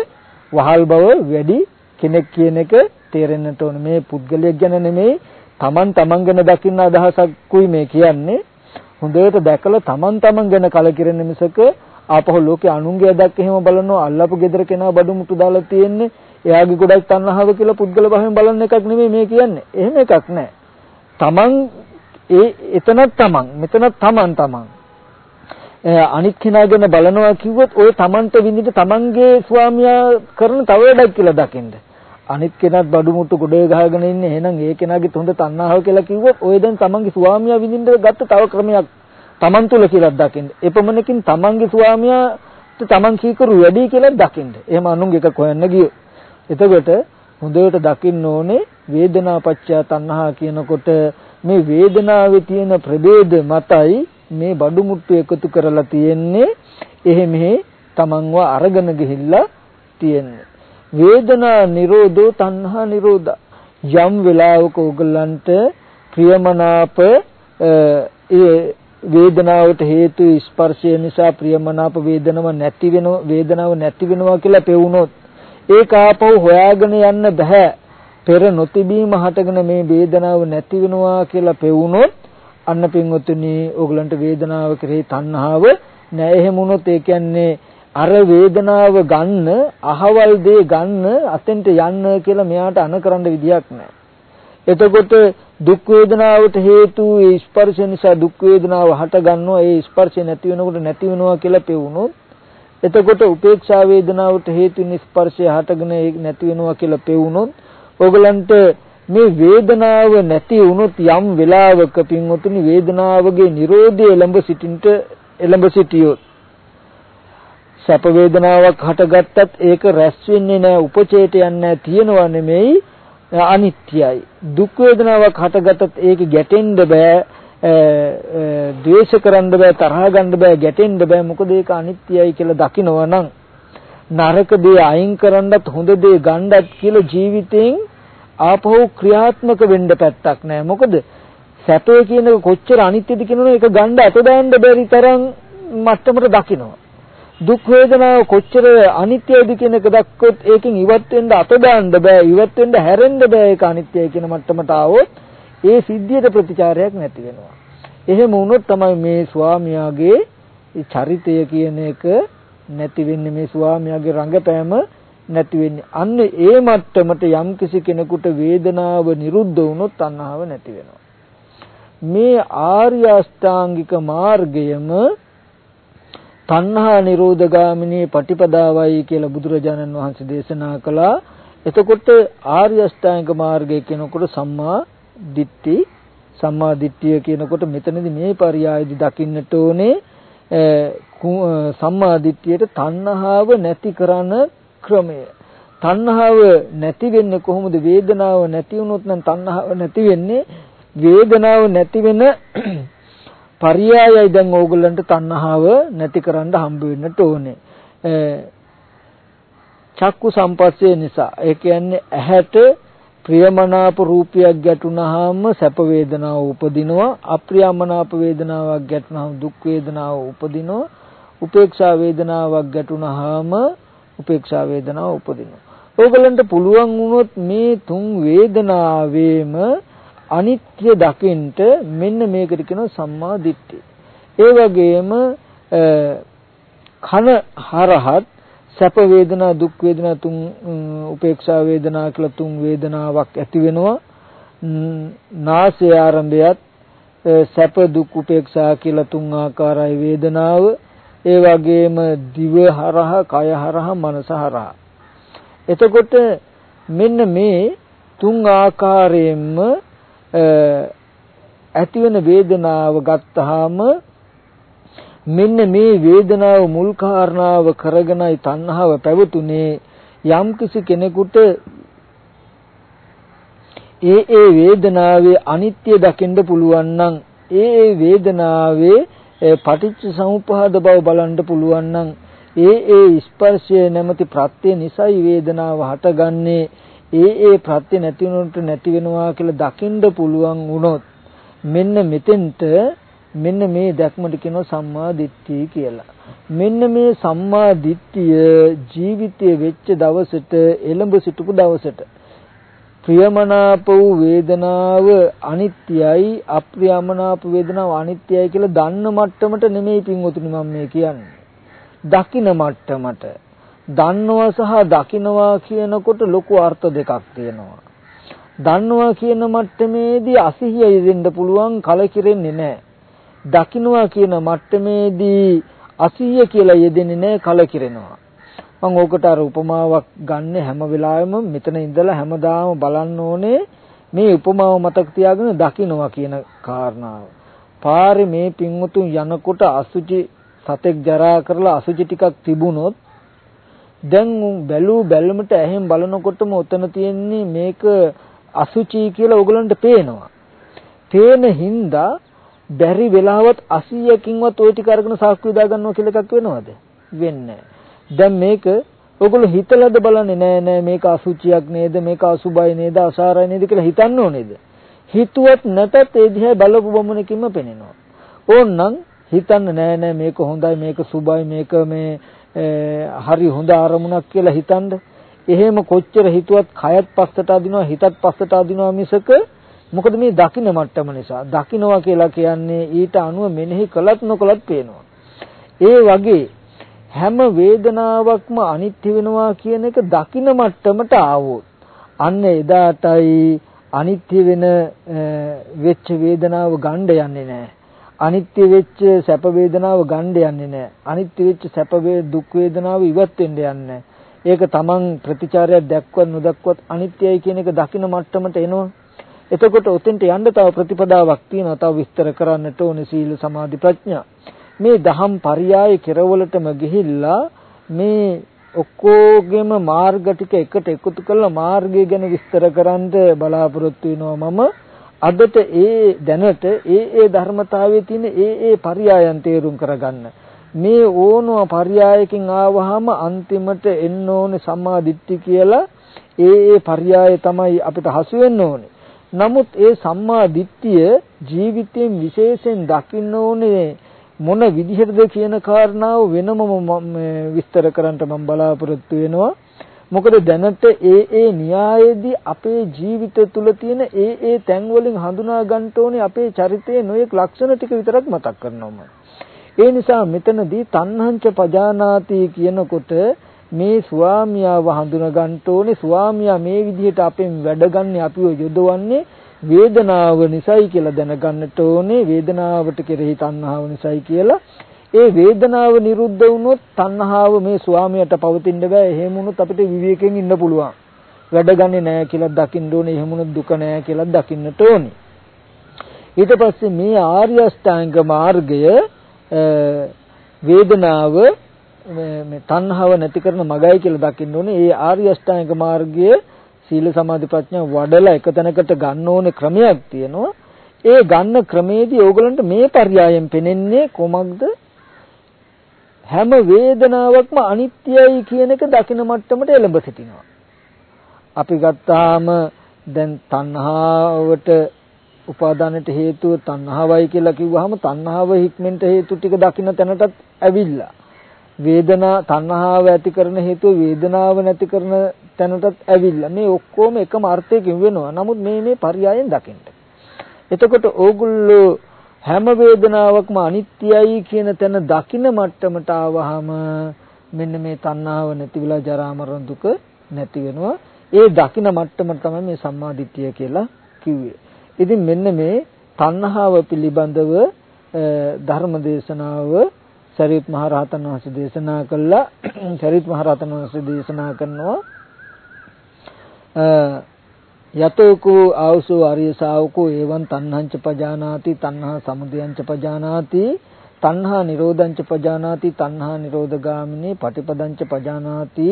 වහල් බව වැඩි කෙනෙක් කියන එක තේරෙන්නට ඕන මේ පුද්ගලයෙක් ගැන නෙමෙයි Taman taman ගැන දකින්න අදහසක්කුයි මේ කියන්නේ. හොඳට දැකලා Taman taman ගැන කලකිරෙන මිසක ආපහු ලෝකේ අනුන්ගේ අදක් එහෙම බලනවා අල්ලපු gedara කෙනා බඩු මුට්ටු දාලා තියෙන්නේ එයාගේ ගොඩක් තණ්හාව කියලා පුද්ගල භාවයෙන් බලන එකක් නෙමෙයි මේ කියන්නේ. එහෙම එකක් නෑ. Taman ඒ එතනත් Taman මෙතනත් Taman Taman අනිත් කෙනා ගැන බලනවා කිව්වොත් ওই Tamanට විඳින්න Tamanගේ ස්වාමියා කරන තව වැඩක් කියලා දකින්න අනිත් කෙනත් බඩු මුට්ටු ගොඩේ ගහගෙන ඉන්නේ එහෙනම් ඒ කෙනාගේ තුන්ද තණ්හාව කියලා කිව්වොත් ඔය දැන් තමන්ගේ ස්වාමියා විඳින්න ගත්ත තව ක්‍රමයක් තමන් තුල කියලා දකින්න. එපමණකින් තමන්ගේ ස්වාමියාට තමන් කීකරු වැඩි කියලා දකින්න. එහෙම අනුන්ගේ එකක් හොයන්න ගියෝ. එතකොට හොඳට දකින්න ඕනේ වේදනාපච්චය තණ්හා කියනකොට මේ වේදනාවේ තියෙන ප්‍රභේද මතයි මේ බඩු මුට්ටු එකතු කරලා තියෙන්නේ එහෙ මෙහෙ තමන්ව අරගෙන ගිහිල්ලා තියෙන්නේ වේදනා නිරෝධෝ තණ්හා නිරෝධා. යම් වෙලාවක ඕගලන්ට ප්‍රියමනාප ඒ වේදනාවට හේතු ස්පර්ශය නිසා ප්‍රියමනාප වේදනාව නැති වෙනව වේදනාව නැති වෙනවා කියලා පෙවුනොත් ඒක ආපහු හොයාගෙන යන්න බෑ. පෙර නොතිබීම හටගෙන මේ වේදනාව නැති වෙනවා කියලා පෙවුනොත් අන්න පින්වතුනි ඕගලන්ට වේදනාව කෙරෙහි තණ්හාව නැහැ එහෙම වුණොත් ඒ කියන්නේ අර වේදනාව ගන්න අහවල් දේ ගන්න අතෙන්ට යන්න කියලා මෙයාට අනකරන්න විදියක් නැහැ. එතකොට දුක් වේදනාවට හේතු ඒ ස්පර්ශ නිසා දුක් වේදනාව හට ගන්නවා ඒ ස්පර්ශය නැති වෙනකොට නැති වෙනවා කියලා පෙවුනොත් එතකොට උපේක්ෂා වේදනාවට හේතු ස්පර්ශය හටගෙන ඒ නැති වෙනවා කියලා පෙවුනොත් ඕගලන්ට මේ වේදනාව නැති වුණොත් යම් වෙලාවක පින්වතුනි වේදනාවගේ Nirodha එළඹ සිටින්ට එළඹ සිටියොත් සැප වේදනාවක් හටගත්තත් ඒක රැස් වෙන්නේ නැහැ උපචේත යන්නේ නැහැ තියනවා නෙමෙයි අනිත්‍යයි. දුක් වේදනාවක් හටගත්තත් ඒක ගැටෙන්න බෑ ද්වේෂ කරන්න බෑ තරහ ගන්න බෑ ගැටෙන්න බෑ. මොකද ඒක අනිත්‍යයි කියලා දකිනවා නම් නරක දේ අයින් කරන්නත් හොඳ දේ ගන්නත් කියලා ජීවිතෙන් ආපහු ක්‍රියාත්මක වෙන්න පැත්තක් නැහැ මොකද සැපේ කියන කොච්චර අනිත්‍යද කියනවනේ ඒක ගන්න අත දාන්න බැරි තරම් මට්ටමට දකිනවා. දුක් වේදනාව කොච්චර අනිත්‍යද කියන එක දැක්කොත් ඒකෙන් ඉවත් වෙන්න අත දාන්න බෑ ඉවත් වෙන්න හැරෙන්න බෑ ඒක අනිත්‍යයි කියන මට්ටමට ආවොත් ඒ සිද්ධියට ප්‍රතිචාරයක් නැති වෙනවා. එහෙම වුණොත් තමයි මේ ස්වාමියාගේ චරිතය කියන එක නැති වෙන්නේ මේ ස්වාමියාගේ රංගපෑම නැති වෙන්නේ. අන්න ඒ මට්ටමට යම්කිසි කෙනෙකුට වේදනාව නිරුද්ධ වුණොත් තණ්හාව නැති වෙනවා. මේ ආර්ය අෂ්ටාංගික මාර්ගයම තණ්හා නිරෝධගාමිනී පටිපදාවයි කියලා බුදුරජාණන් වහන්සේ දේශනා කළා. එතකොට ආර්ය අෂ්ටාංග මාර්ගය කියනකොට සම්මා දිට්ඨි සම්මා දිට්ඨිය කියනකොට මෙතනදී මේ පරයයේදී දකින්නට ඕනේ සම්මා දිට්ඨියට තණ්හාව නැති කරන ක්‍රමය. තණ්හාව නැති වෙන්නේ කොහොමද? වේදනාව නැති වුණොත් නම් තණ්හාව නැති වෙන්නේ වේදනාව නැති වෙන පරියායයි දැන් ඕගොල්ලන්ට තණ්හාව නැතිකරන්න හම්බ වෙන්නට ඕනේ. චක්කු සම්පස්සේ නිසා ඒ කියන්නේ ඇහැට ප්‍රියමනාප රූපයක් ගැටුනහම සැප වේදනාව උපදිනවා අප්‍රියමනාප වේදනාවක් ගැටුනහම දුක් වේදනාව උපදිනවා උපේක්ෂා වේදනාවක් ගැටුනහම උපේක්ෂා වේදනාව උපදිනවා ඕගලන්ට පුළුවන් වුණොත් මේ තුන් වේදනාවේම අනිත්‍ය දකින්ට මෙන්න මේකට කියනවා සම්මා දිට්ඨිය. ඒ වගේම කන හරහත් සැප වේදනා දුක් වේදනා තුන් උපේක්ෂා වේදනා කියලා තුන් වේදනාවක් ඇති වෙනවා. නාසය ආරම්භයත් සැප දුක් උපේක්ෂා කියලා තුන් ආකාරයි වේදනාව. ඒ වගේම දිව හරහා කය හරහා මනස හරහා. එතකොට මෙන්න මේ තුන් ආකාරයෙන්ම ඇති වෙන වේදනාව ගත්තාම මෙන්න මේ වේදනාව මුල් කාරණාව කරගෙනයි තණ්හාව පැවතුනේ. යම්කිසි කෙනෙකුට ඒ ඒ වේදනාවේ අනිත්‍ය දකින්න පුළුවන් නම් ඒ ඒ වේදනාවේ පටිච්ච සමුප්පාද බව බලන්න පුළුවන් නම් ඒ ඒ ස්පර්ශය නැමැති ප්‍රත්‍ය නිසයි වේදනාව හටගන්නේ. ඒ ඒ ප්‍රත්‍ය නැති වුණොත් නැති වෙනවා කියලා දකින්න පුළුවන් වුණොත් මෙන්න මෙතෙන්ට මෙන්න මේ දැක්මට කියනවා සම්මා දිට්ඨිය කියලා. මෙන්න මේ සම්මා දිට්ඨිය ජීවිතයේ වෙච්ච දවසට එළඹ සිටපු දවසට ප්‍රියමනාප වූ වේදනාව අනිත්‍යයි අප්‍රියමනාප වේදනාව අනිත්‍යයි කියලා දන්න මට්ටමට නෙමෙයි පින්වතුනි මම මේ කියන්නේ. දකින මට්ටමට. දන්නවා සහ දකින්නවා කියනකොට ලොකු අර්ථ දෙකක් තියෙනවා. දන්නවා කියන මට්ටමේදී අසිහිය යෙදෙන්න පුළුවන් කලකිරෙන්නේ නැහැ. දකින්නවා කියන මට්ටමේදී අසිහිය කියලා යෙදෙන්නේ නැහැ කලකිරෙනවා. මම ඕකට අර උපමාවක් ගන්න හැම වෙලාවෙම මෙතන ඉඳලා හැමදාම බලන්න ඕනේ මේ උපමාව මතක තියාගෙන දකින්නවා කියන කාරණාව. පාරේ මේ පින්වතුන් යනකොට අසුචි සතෙක් ජරා කරලා අසුචි ටිකක් තිබුණොත් දැන් බැලූ බැලමට ඇහෙන් බලනකොටම උතන තියෙන්නේ මේක අසුචි කියලා ඕගලන්ට පේනවා. පේන හින්දා බැරි වෙලාවත් 80කින්වත් ওই ටික අරගෙන සාක්කු විදා ගන්නවා කියලා එකක් වෙනවද? වෙන්නේ දැන් මේක ඔයගොල්ලෝ හිතලාද බලන්නේ නෑ නෑ මේක අසුචියක් නේද මේක අසුබයි නේද අසාරයි නේද කියලා හිතන්න ඕනේද? හිතුවත් නැතත් ඒ දිහා බලපු බමුණකින්ම පෙනෙනවා. ඕන්නම් හිතන්න නෑ නෑ මේක හොඳයි මේක සුබයි මේක මේ හරි හොඳ අරමුණක් කියලා හිතන්න. එහෙම කොච්චර හිතුවත් කයත් පස්සට අදිනවා හිතත් පස්සට අදිනවා මිසක මොකද මේ දකින්න මට්ටම නිසා දකින්නවා කියලා කියන්නේ ඊට අනුව මෙනෙහි කළත් නොකළත් පේනවා. ඒ වගේ හැම වේදනාවක්ම අනිත්‍ය වෙනවා කියන එක දකින්න මට්ටමට ආවොත් අන්න එදාටයි අනිත්‍ය වෙන වෙච්ච වේදනාව ගන්න යන්නේ නැහැ. අනිත්‍ය වෙච්ච සැප වේදනාව ගන්න යන්නේ නැහැ. අනිත්‍ය වෙච්ච සැප දුක් වේදනාව ඉවත් වෙන්න යන්නේ ඒක තමන් ප්‍රතිචාරයක් දැක්වත් නොදක්වත් අනිත්‍යයි කියන එක දකින මට්ටමට එනවා. එතකොට උතෙන්ට යන්න තව ප්‍රතිපදාවක් තියෙනවා. තව විස්තර කරන්නට ඕනේ සීල සමාධි ප්‍රඥා. මේ දහම් පරයය කෙරවලටම ගිහිල්ලා මේ ඔක්කොගෙම මාර්ග ටික එකට එකතු කරලා මාර්ගය ගැන විස්තර කරන්න බලාපොරොත්තු වෙනවා මම අදට ඒ දැනට ඒ ඒ ධර්මතාවයේ තියෙන ඒ ඒ පරයයන් තේරුම් කරගන්න මේ ඕනෝ පරයයකින් ආවහම අන්තිමට එන්න ඕනේ සම්මා දිට්ඨි කියලා ඒ ඒ පරයය තමයි අපිට හසු වෙන්න ඕනේ නමුත් ඒ සම්මා දිට්ඨිය ජීවිතයෙන් විශේෂයෙන් දකින්න ඕනේ මොන විදිහටද කියන කාරණාව වෙනම විස්තර කරන්න මම බලාපොරොත්තු වෙනවා. මොකද දැනට ඒ ඒ න්‍යායේදී අපේ ජීවිත තුළ තියෙන ඒ ඒ තැන් වලින් හඳුනා ගන්න ඕනේ අපේ චරිතයේ නොයෙක් ලක්ෂණ ටික විතරක් මතක් කරනවා. ඒ නිසා මෙතනදී තණ්හංච පජානාති කියනකොට මේ ස්වාමියාව හඳුනා ගන්න ඕනේ ස්වාමියා මේ විදිහට අපෙන් වැඩගන්නේ අපිව යොදවන්නේ වේදනාව නිසයි කියලා දැනගන්නට ඕනේ වේදනාවට කෙරෙහි තණ්හාව නිසයි කියලා ඒ වේදනාව නිරුද්ධ වුණොත් තණ්හාව මේ ස්වාමියාට පවතින්න බෑ. එහෙම වුණොත් අපිට විවේකයෙන් ඉන්න පුළුවන්. වැඩ ගන්නේ නෑ කියලා දකින්න ඕනේ. එහෙම වුණොත් දුක නෑ කියලා දකින්නට ඕනේ. ඊට පස්සේ මේ ආර්ය අෂ්ටාංග මාර්ගය වේදනාව මේ තණ්හාව නැති කරන මගයි කියලා දකින්න ඕනේ. ඒ ආර්ය අෂ්ටාංග මාර්ගය සීල සමාධි ප්‍රඥා වඩලා එක තැනකට ගන්න ඕනේ ක්‍රමයක් තියෙනවා. ඒ ගන්න ක්‍රමේදී ඕගලන්ට මේ පర్యాయం පෙනෙන්නේ කොමක්ද හැම වේදනාවක්ම අනිත්‍යයි කියන එක දකින මට්ටමට එළඹ සිටිනවා. අපි ගත්තාම දැන් තණ්හාවට උපාදානයට හේතුව තණ්හාවයි කියලා කිව්වහම තණ්හාව හික්මෙන්ට හේතු ටික දකින්න තැනටත් ඇවිල්ලා වේදනා තණ්හාව ඇති කරන හේතුව වේදනාව නැති කරන තැනටත් ඇවිල්ලා මේ ඔක්කොම එකම අර්ථයකින් වෙනවා. නමුත් මේ මේ පරයයන් දකින්න. එතකොට ඕගොල්ලෝ හැම වේදනාවක්ම අනිත්‍යයි කියන තැන දකින මට්ටමට ආවහම මෙන්න මේ තණ්හාව නැති වෙලා ජරා මරණ දුක නැති වෙනවා. ඒ දකින මට්ටම තමයි මේ සම්මාදිට්ඨිය කියලා කිව්වේ. ඉතින් මෙන්න මේ තණ්හාව පිළිබඳව ධර්ම දේශනාව සරියුත් මහ රහතන් වහන්සේ දේශනා කළා සරියුත් මහ රහතන් වහන්සේ දේශනා කරනවා යතෝකෝ ආවසෝ ආර්ය ශාවකෝ එවං තණ්හංච පජානාති තණ්හා සමුදයංච පජානාති තණ්හා නිරෝධංච පජානාති තණ්හා නිරෝධගාමිනී පටිපදංච පජානාති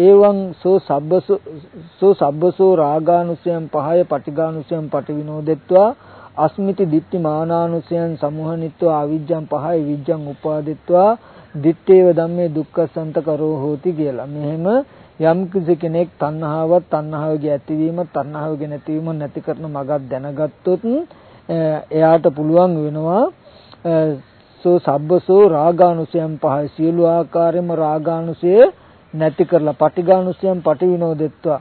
ඒවං සෝ සබ්බසෝ සෝ සබ්බසෝ රාගානුසයං පහය පටිඝානුසයං පටිවිනෝදෙත්වා අස්මිති දිට්ඨි මානානුසයන් සමුහනිත්වා අවිජ්ජං පහයි විජ්ජං උපාදිත්වා දිත්තේව ධම්මේ දුක්ඛසන්ත කරෝ හෝති කියලා. මෙහෙම යම් කෙනෙක් තණ්හාවත් තණ්හාවගේ ඇතිවීම තණ්හාවගේ නැතිවීම නැති කරන මගක් දැනගත්තොත් එයාට පුළුවන් වෙනවා සෝ සබ්බසෝ රාගානුසයන් පහයි. සියලු ආකාරයෙන්ම රාගානුසය නැති කරලා පටිඝානුසයන් පටිවිනෝදෙත්වා.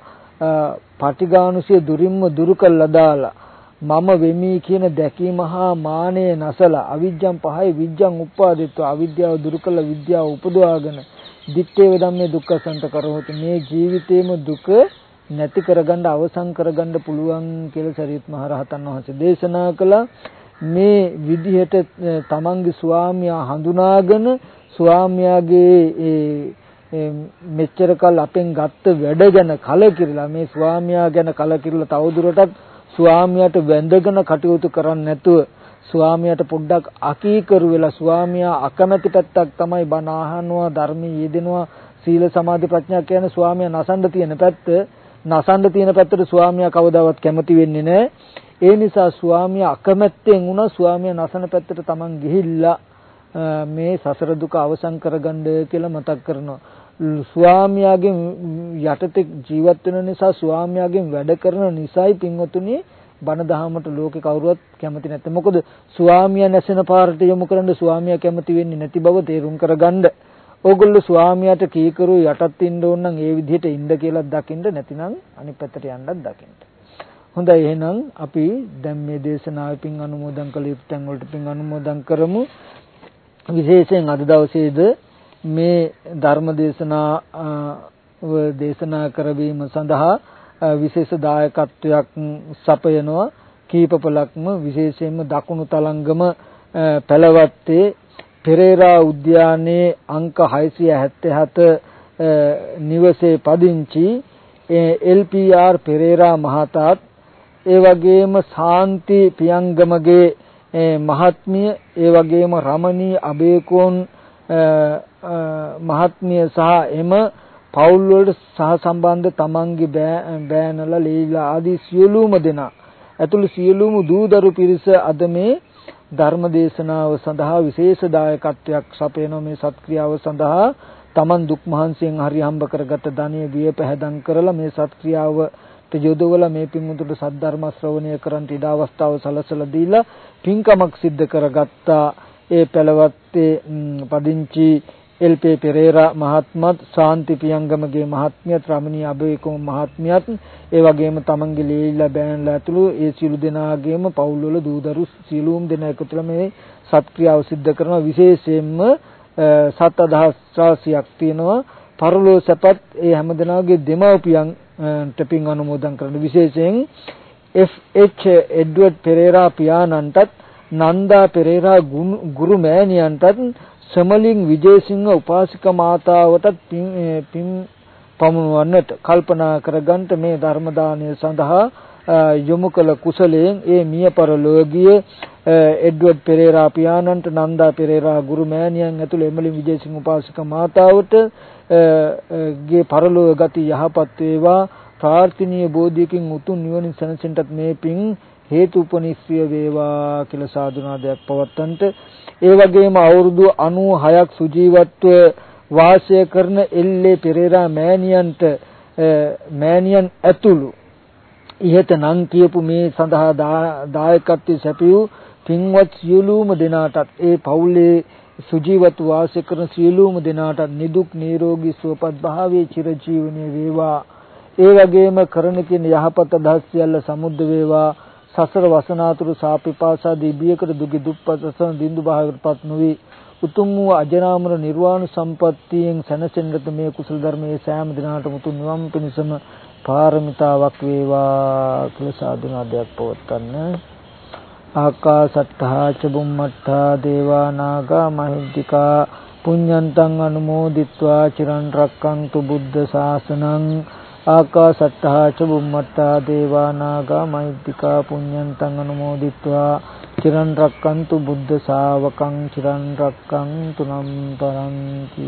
පටිඝානුසය දුරින්ම දුරු කළා දාලා මම වෙමි කියන දැකීම හා මානය නැසලා අවිජ්ජං පහයි විජ්ජං උපාදිත්වා. අවිද්‍යාව දුරු කළ විද්‍යාව උපදවාගෙන දිත්තේ ධම්මේ දුක්ඛසන්ත කරොත් මේ ජීවිතේම දුක නැති කරගන්න අවසන් කරගන්න පුළුවන් කියලා සරියුත් මහ රහතන් වහන්සේ දේශනා කළා. මේ විදිහට තමන්ගේ ස්වාමියා හඳුනාගෙන ස්වාමියාගේ මෙච්චර කල් අපෙන් ගත්ත වැඩ ගැන කලකිරලා මේ ස්වාමියා ගැන කලකිරලා තවදුරටත් ස්වාමියාට වැඳගෙන කටයුතු කරන්නේ නැතුව ස්වාමියාට පොඩ්ඩක් අකීකරු වෙලා ස්වාමියා අකමැති පැත්තක් තමයි බණ අහනවා ධර්මයේ යෙදෙනවා සීල සමාධි ප්‍රඥා කියන ස්වාමියා නසන්න තියෙන පැත්ත නසන්න තියෙන පැත්තට ස්වාමියා කවදාවත් කැමති වෙන්නේ නැහැ ඒ නිසා ස්වාමියා අකමැත්තෙන් වුණා ස්වාමියා නසන පැත්තට Taman ගිහිල්ලා මේ සසර දුක අවසන් කරගන්න කියලා මතක් කරනවා. ස්වාමියාගෙන් යටතේ ජීවත් වෙන නිසා ස්වාමියාගෙන් වැඩ කරන නිසායි පින්වතුනි බණ දහමට ලෝකේ කවුරුවත් කැමති නැත්තේ. මොකද ස්වාමියා නැසෙන පාරට යොමු කරන්න ස්වාමියා කැමති වෙන්නේ නැති බව තේරුම් කරගන්න. ඕගොල්ලෝ ස්වාමියාට කීකරු යටත් ඉන්න ඕන නම් ඒ විදිහට ඉන්න කියලා දකින්න නැතිනම් අනිත් පැත්තට යන්නත් දකින්න. හොඳයි එහෙනම් අපි දැන් මේ දේශනාවේ පින් අනුමෝදන් කළ යුතු තැන් වලට පින් අනුමෝදන් කරමු. විශේෂයෙන් අද දවසේද මේ ධර්ම දේශනාව දේශනා කරවීම සඳහා විශේෂ දායකත්වයක් සපයනවා කීපපලක්ම විශේෂයෙන්ම දකුණු තලංගම පැලවත්තේ පෙරේරා උද්‍යානයේ අංක 677 නිවසේ පදිංචි එල්.පී.ආර්. පෙරේරා මහතාත් ඒ වගේම ශාන්ති පියංගමගේ මහත්මිය ඒ වගේම රමණී අබේකෝන් මහත්මිය සහ එම පවුල් වලට සහ සම්බන්ධ තමන්ගේ බෑනලා ලීලා ආදී සියලුම දෙනා. ඇතුළු සියලුම දූදරු පිරිස අද මේ ධර්ම දේශනාව සඳහා විශේෂ දායකත්වයක් සපයන මේ සත්ක්‍රියාව සඳහා තමන් දුක් මහන්සියෙන් හරි හම්බ කරගත ධනෙ විය පැහැදම් කරලා මේ සත්ක්‍රියාව යොදවලා මේ පින්මුතුට සද්ධර්ම ශ්‍රවණය කරන්ට ඉඩ අවස්ථාව සලසලා දීලා පින්කමක් සිද්ධ කරගත්තා. ඒ පළවත්තේ පදිංචි එල්.පී. පෙරේරා මහත්මත් ශාන්ති පියංගමගේ මහත්මියත් රමණී අබේකම මහත්මියත් ඒ වගේම තමන්ගේ ලීලා බෑන්ලා ඇතුළු ඒ සියලු දෙනාගේම පවුල් වල දූදරු සියලුම දෙනා එකතුලා මේ සත්ක්‍රියාව සිද්ධ කරන විශේෂයෙන්ම සත් අදහස් රාශියක් තියෙනවා පරලෝ සැපත් ඒ හැමදෙනාගේ දෙමව්පියන් ටපින් අනුමෝදන් කරන විශේෂයෙන් එෆ්.එච්. එඩ්වඩ් පෙරේරා පියාණන්ටත් නන්දා පෙරේරා ගුරු මෑණියන්ටත් සමලින් විජේසිංහ උපාසික මාතාවටත් පින් පමුණවන්නට කල්පනා කරගන්නට මේ ධර්ම දානය සඳහා යොමු කළ කුසලයෙන් ඒ මිය පරලෝකීය එඩ්වඩ් පෙරේරා පියාණන්ට නන්දා පෙරේරා ගුරු මෑණියන් ඇතුළු එමලින් විජේසිංහ උපාසික මාතාවට ගේ පරලෝක ගති යහපත් වේවා. ප්‍රාර්ථනීය බෝධියකින් උතුම් නිවනින් සැනසෙන්නටත් මේ පින් හේතු උපනිශ්‍රිය වේවා කියලා සාදුනාදයක් පවත්තන්ට. ඒ වගේම අවුරුදු 96ක් සුජීවත්ව වාසය කරන එල්ලේ පෙරේරා මෑණියන්ට මෑණියන් ඇතුළු ඉහත නම් කියපු මේ සඳහා දායකත්වයේ සැපියු පින්වත් සියලුම දෙනාටත් ඒ පවුලේ සුජීවත් වාසය කරන සියලුම දෙනාට නිදුක් නිරෝගී සුවපත් භාවයේ චිරජීවනයේ වේවා. ඒ වගේම කරන කින යහපත දහස් සියල්ල සමුද්ද වේවා. සසර වසනාතුරු සාපිපාසා දිබ්බියකට දුකි දුප්පතසන දින්දු භාවයටපත් නොවි. උතුම් වූ අජරාමර නිර්වාණ සම්පත්තියෙන් සැනසෙන්නට මේ කුසල ධර්මයේ සෑම දිනාටම උතුම් නිවන් පිණසම පාරමිතාවක් වේවා කියලා සාදුනාදයක් පවත්වන්න. ආකාසට්ඨා ච බුම්මට්ඨා දේවා නාග මහිද්దికා පුඤ්ඤන්තං අනුමෝදිත්වා චිරන් රක්කන්තු බුද්ධ ශාසනං ආකාසට්ඨා ච බුම්මට්ඨා දේවා නාග මහිද්దికා පුඤ්ඤන්තං අනුමෝදිත්වා චිරන් රක්කන්තු බුද්ධ ශාවකං චිරන් රක්කන්තු නම් පරන්ති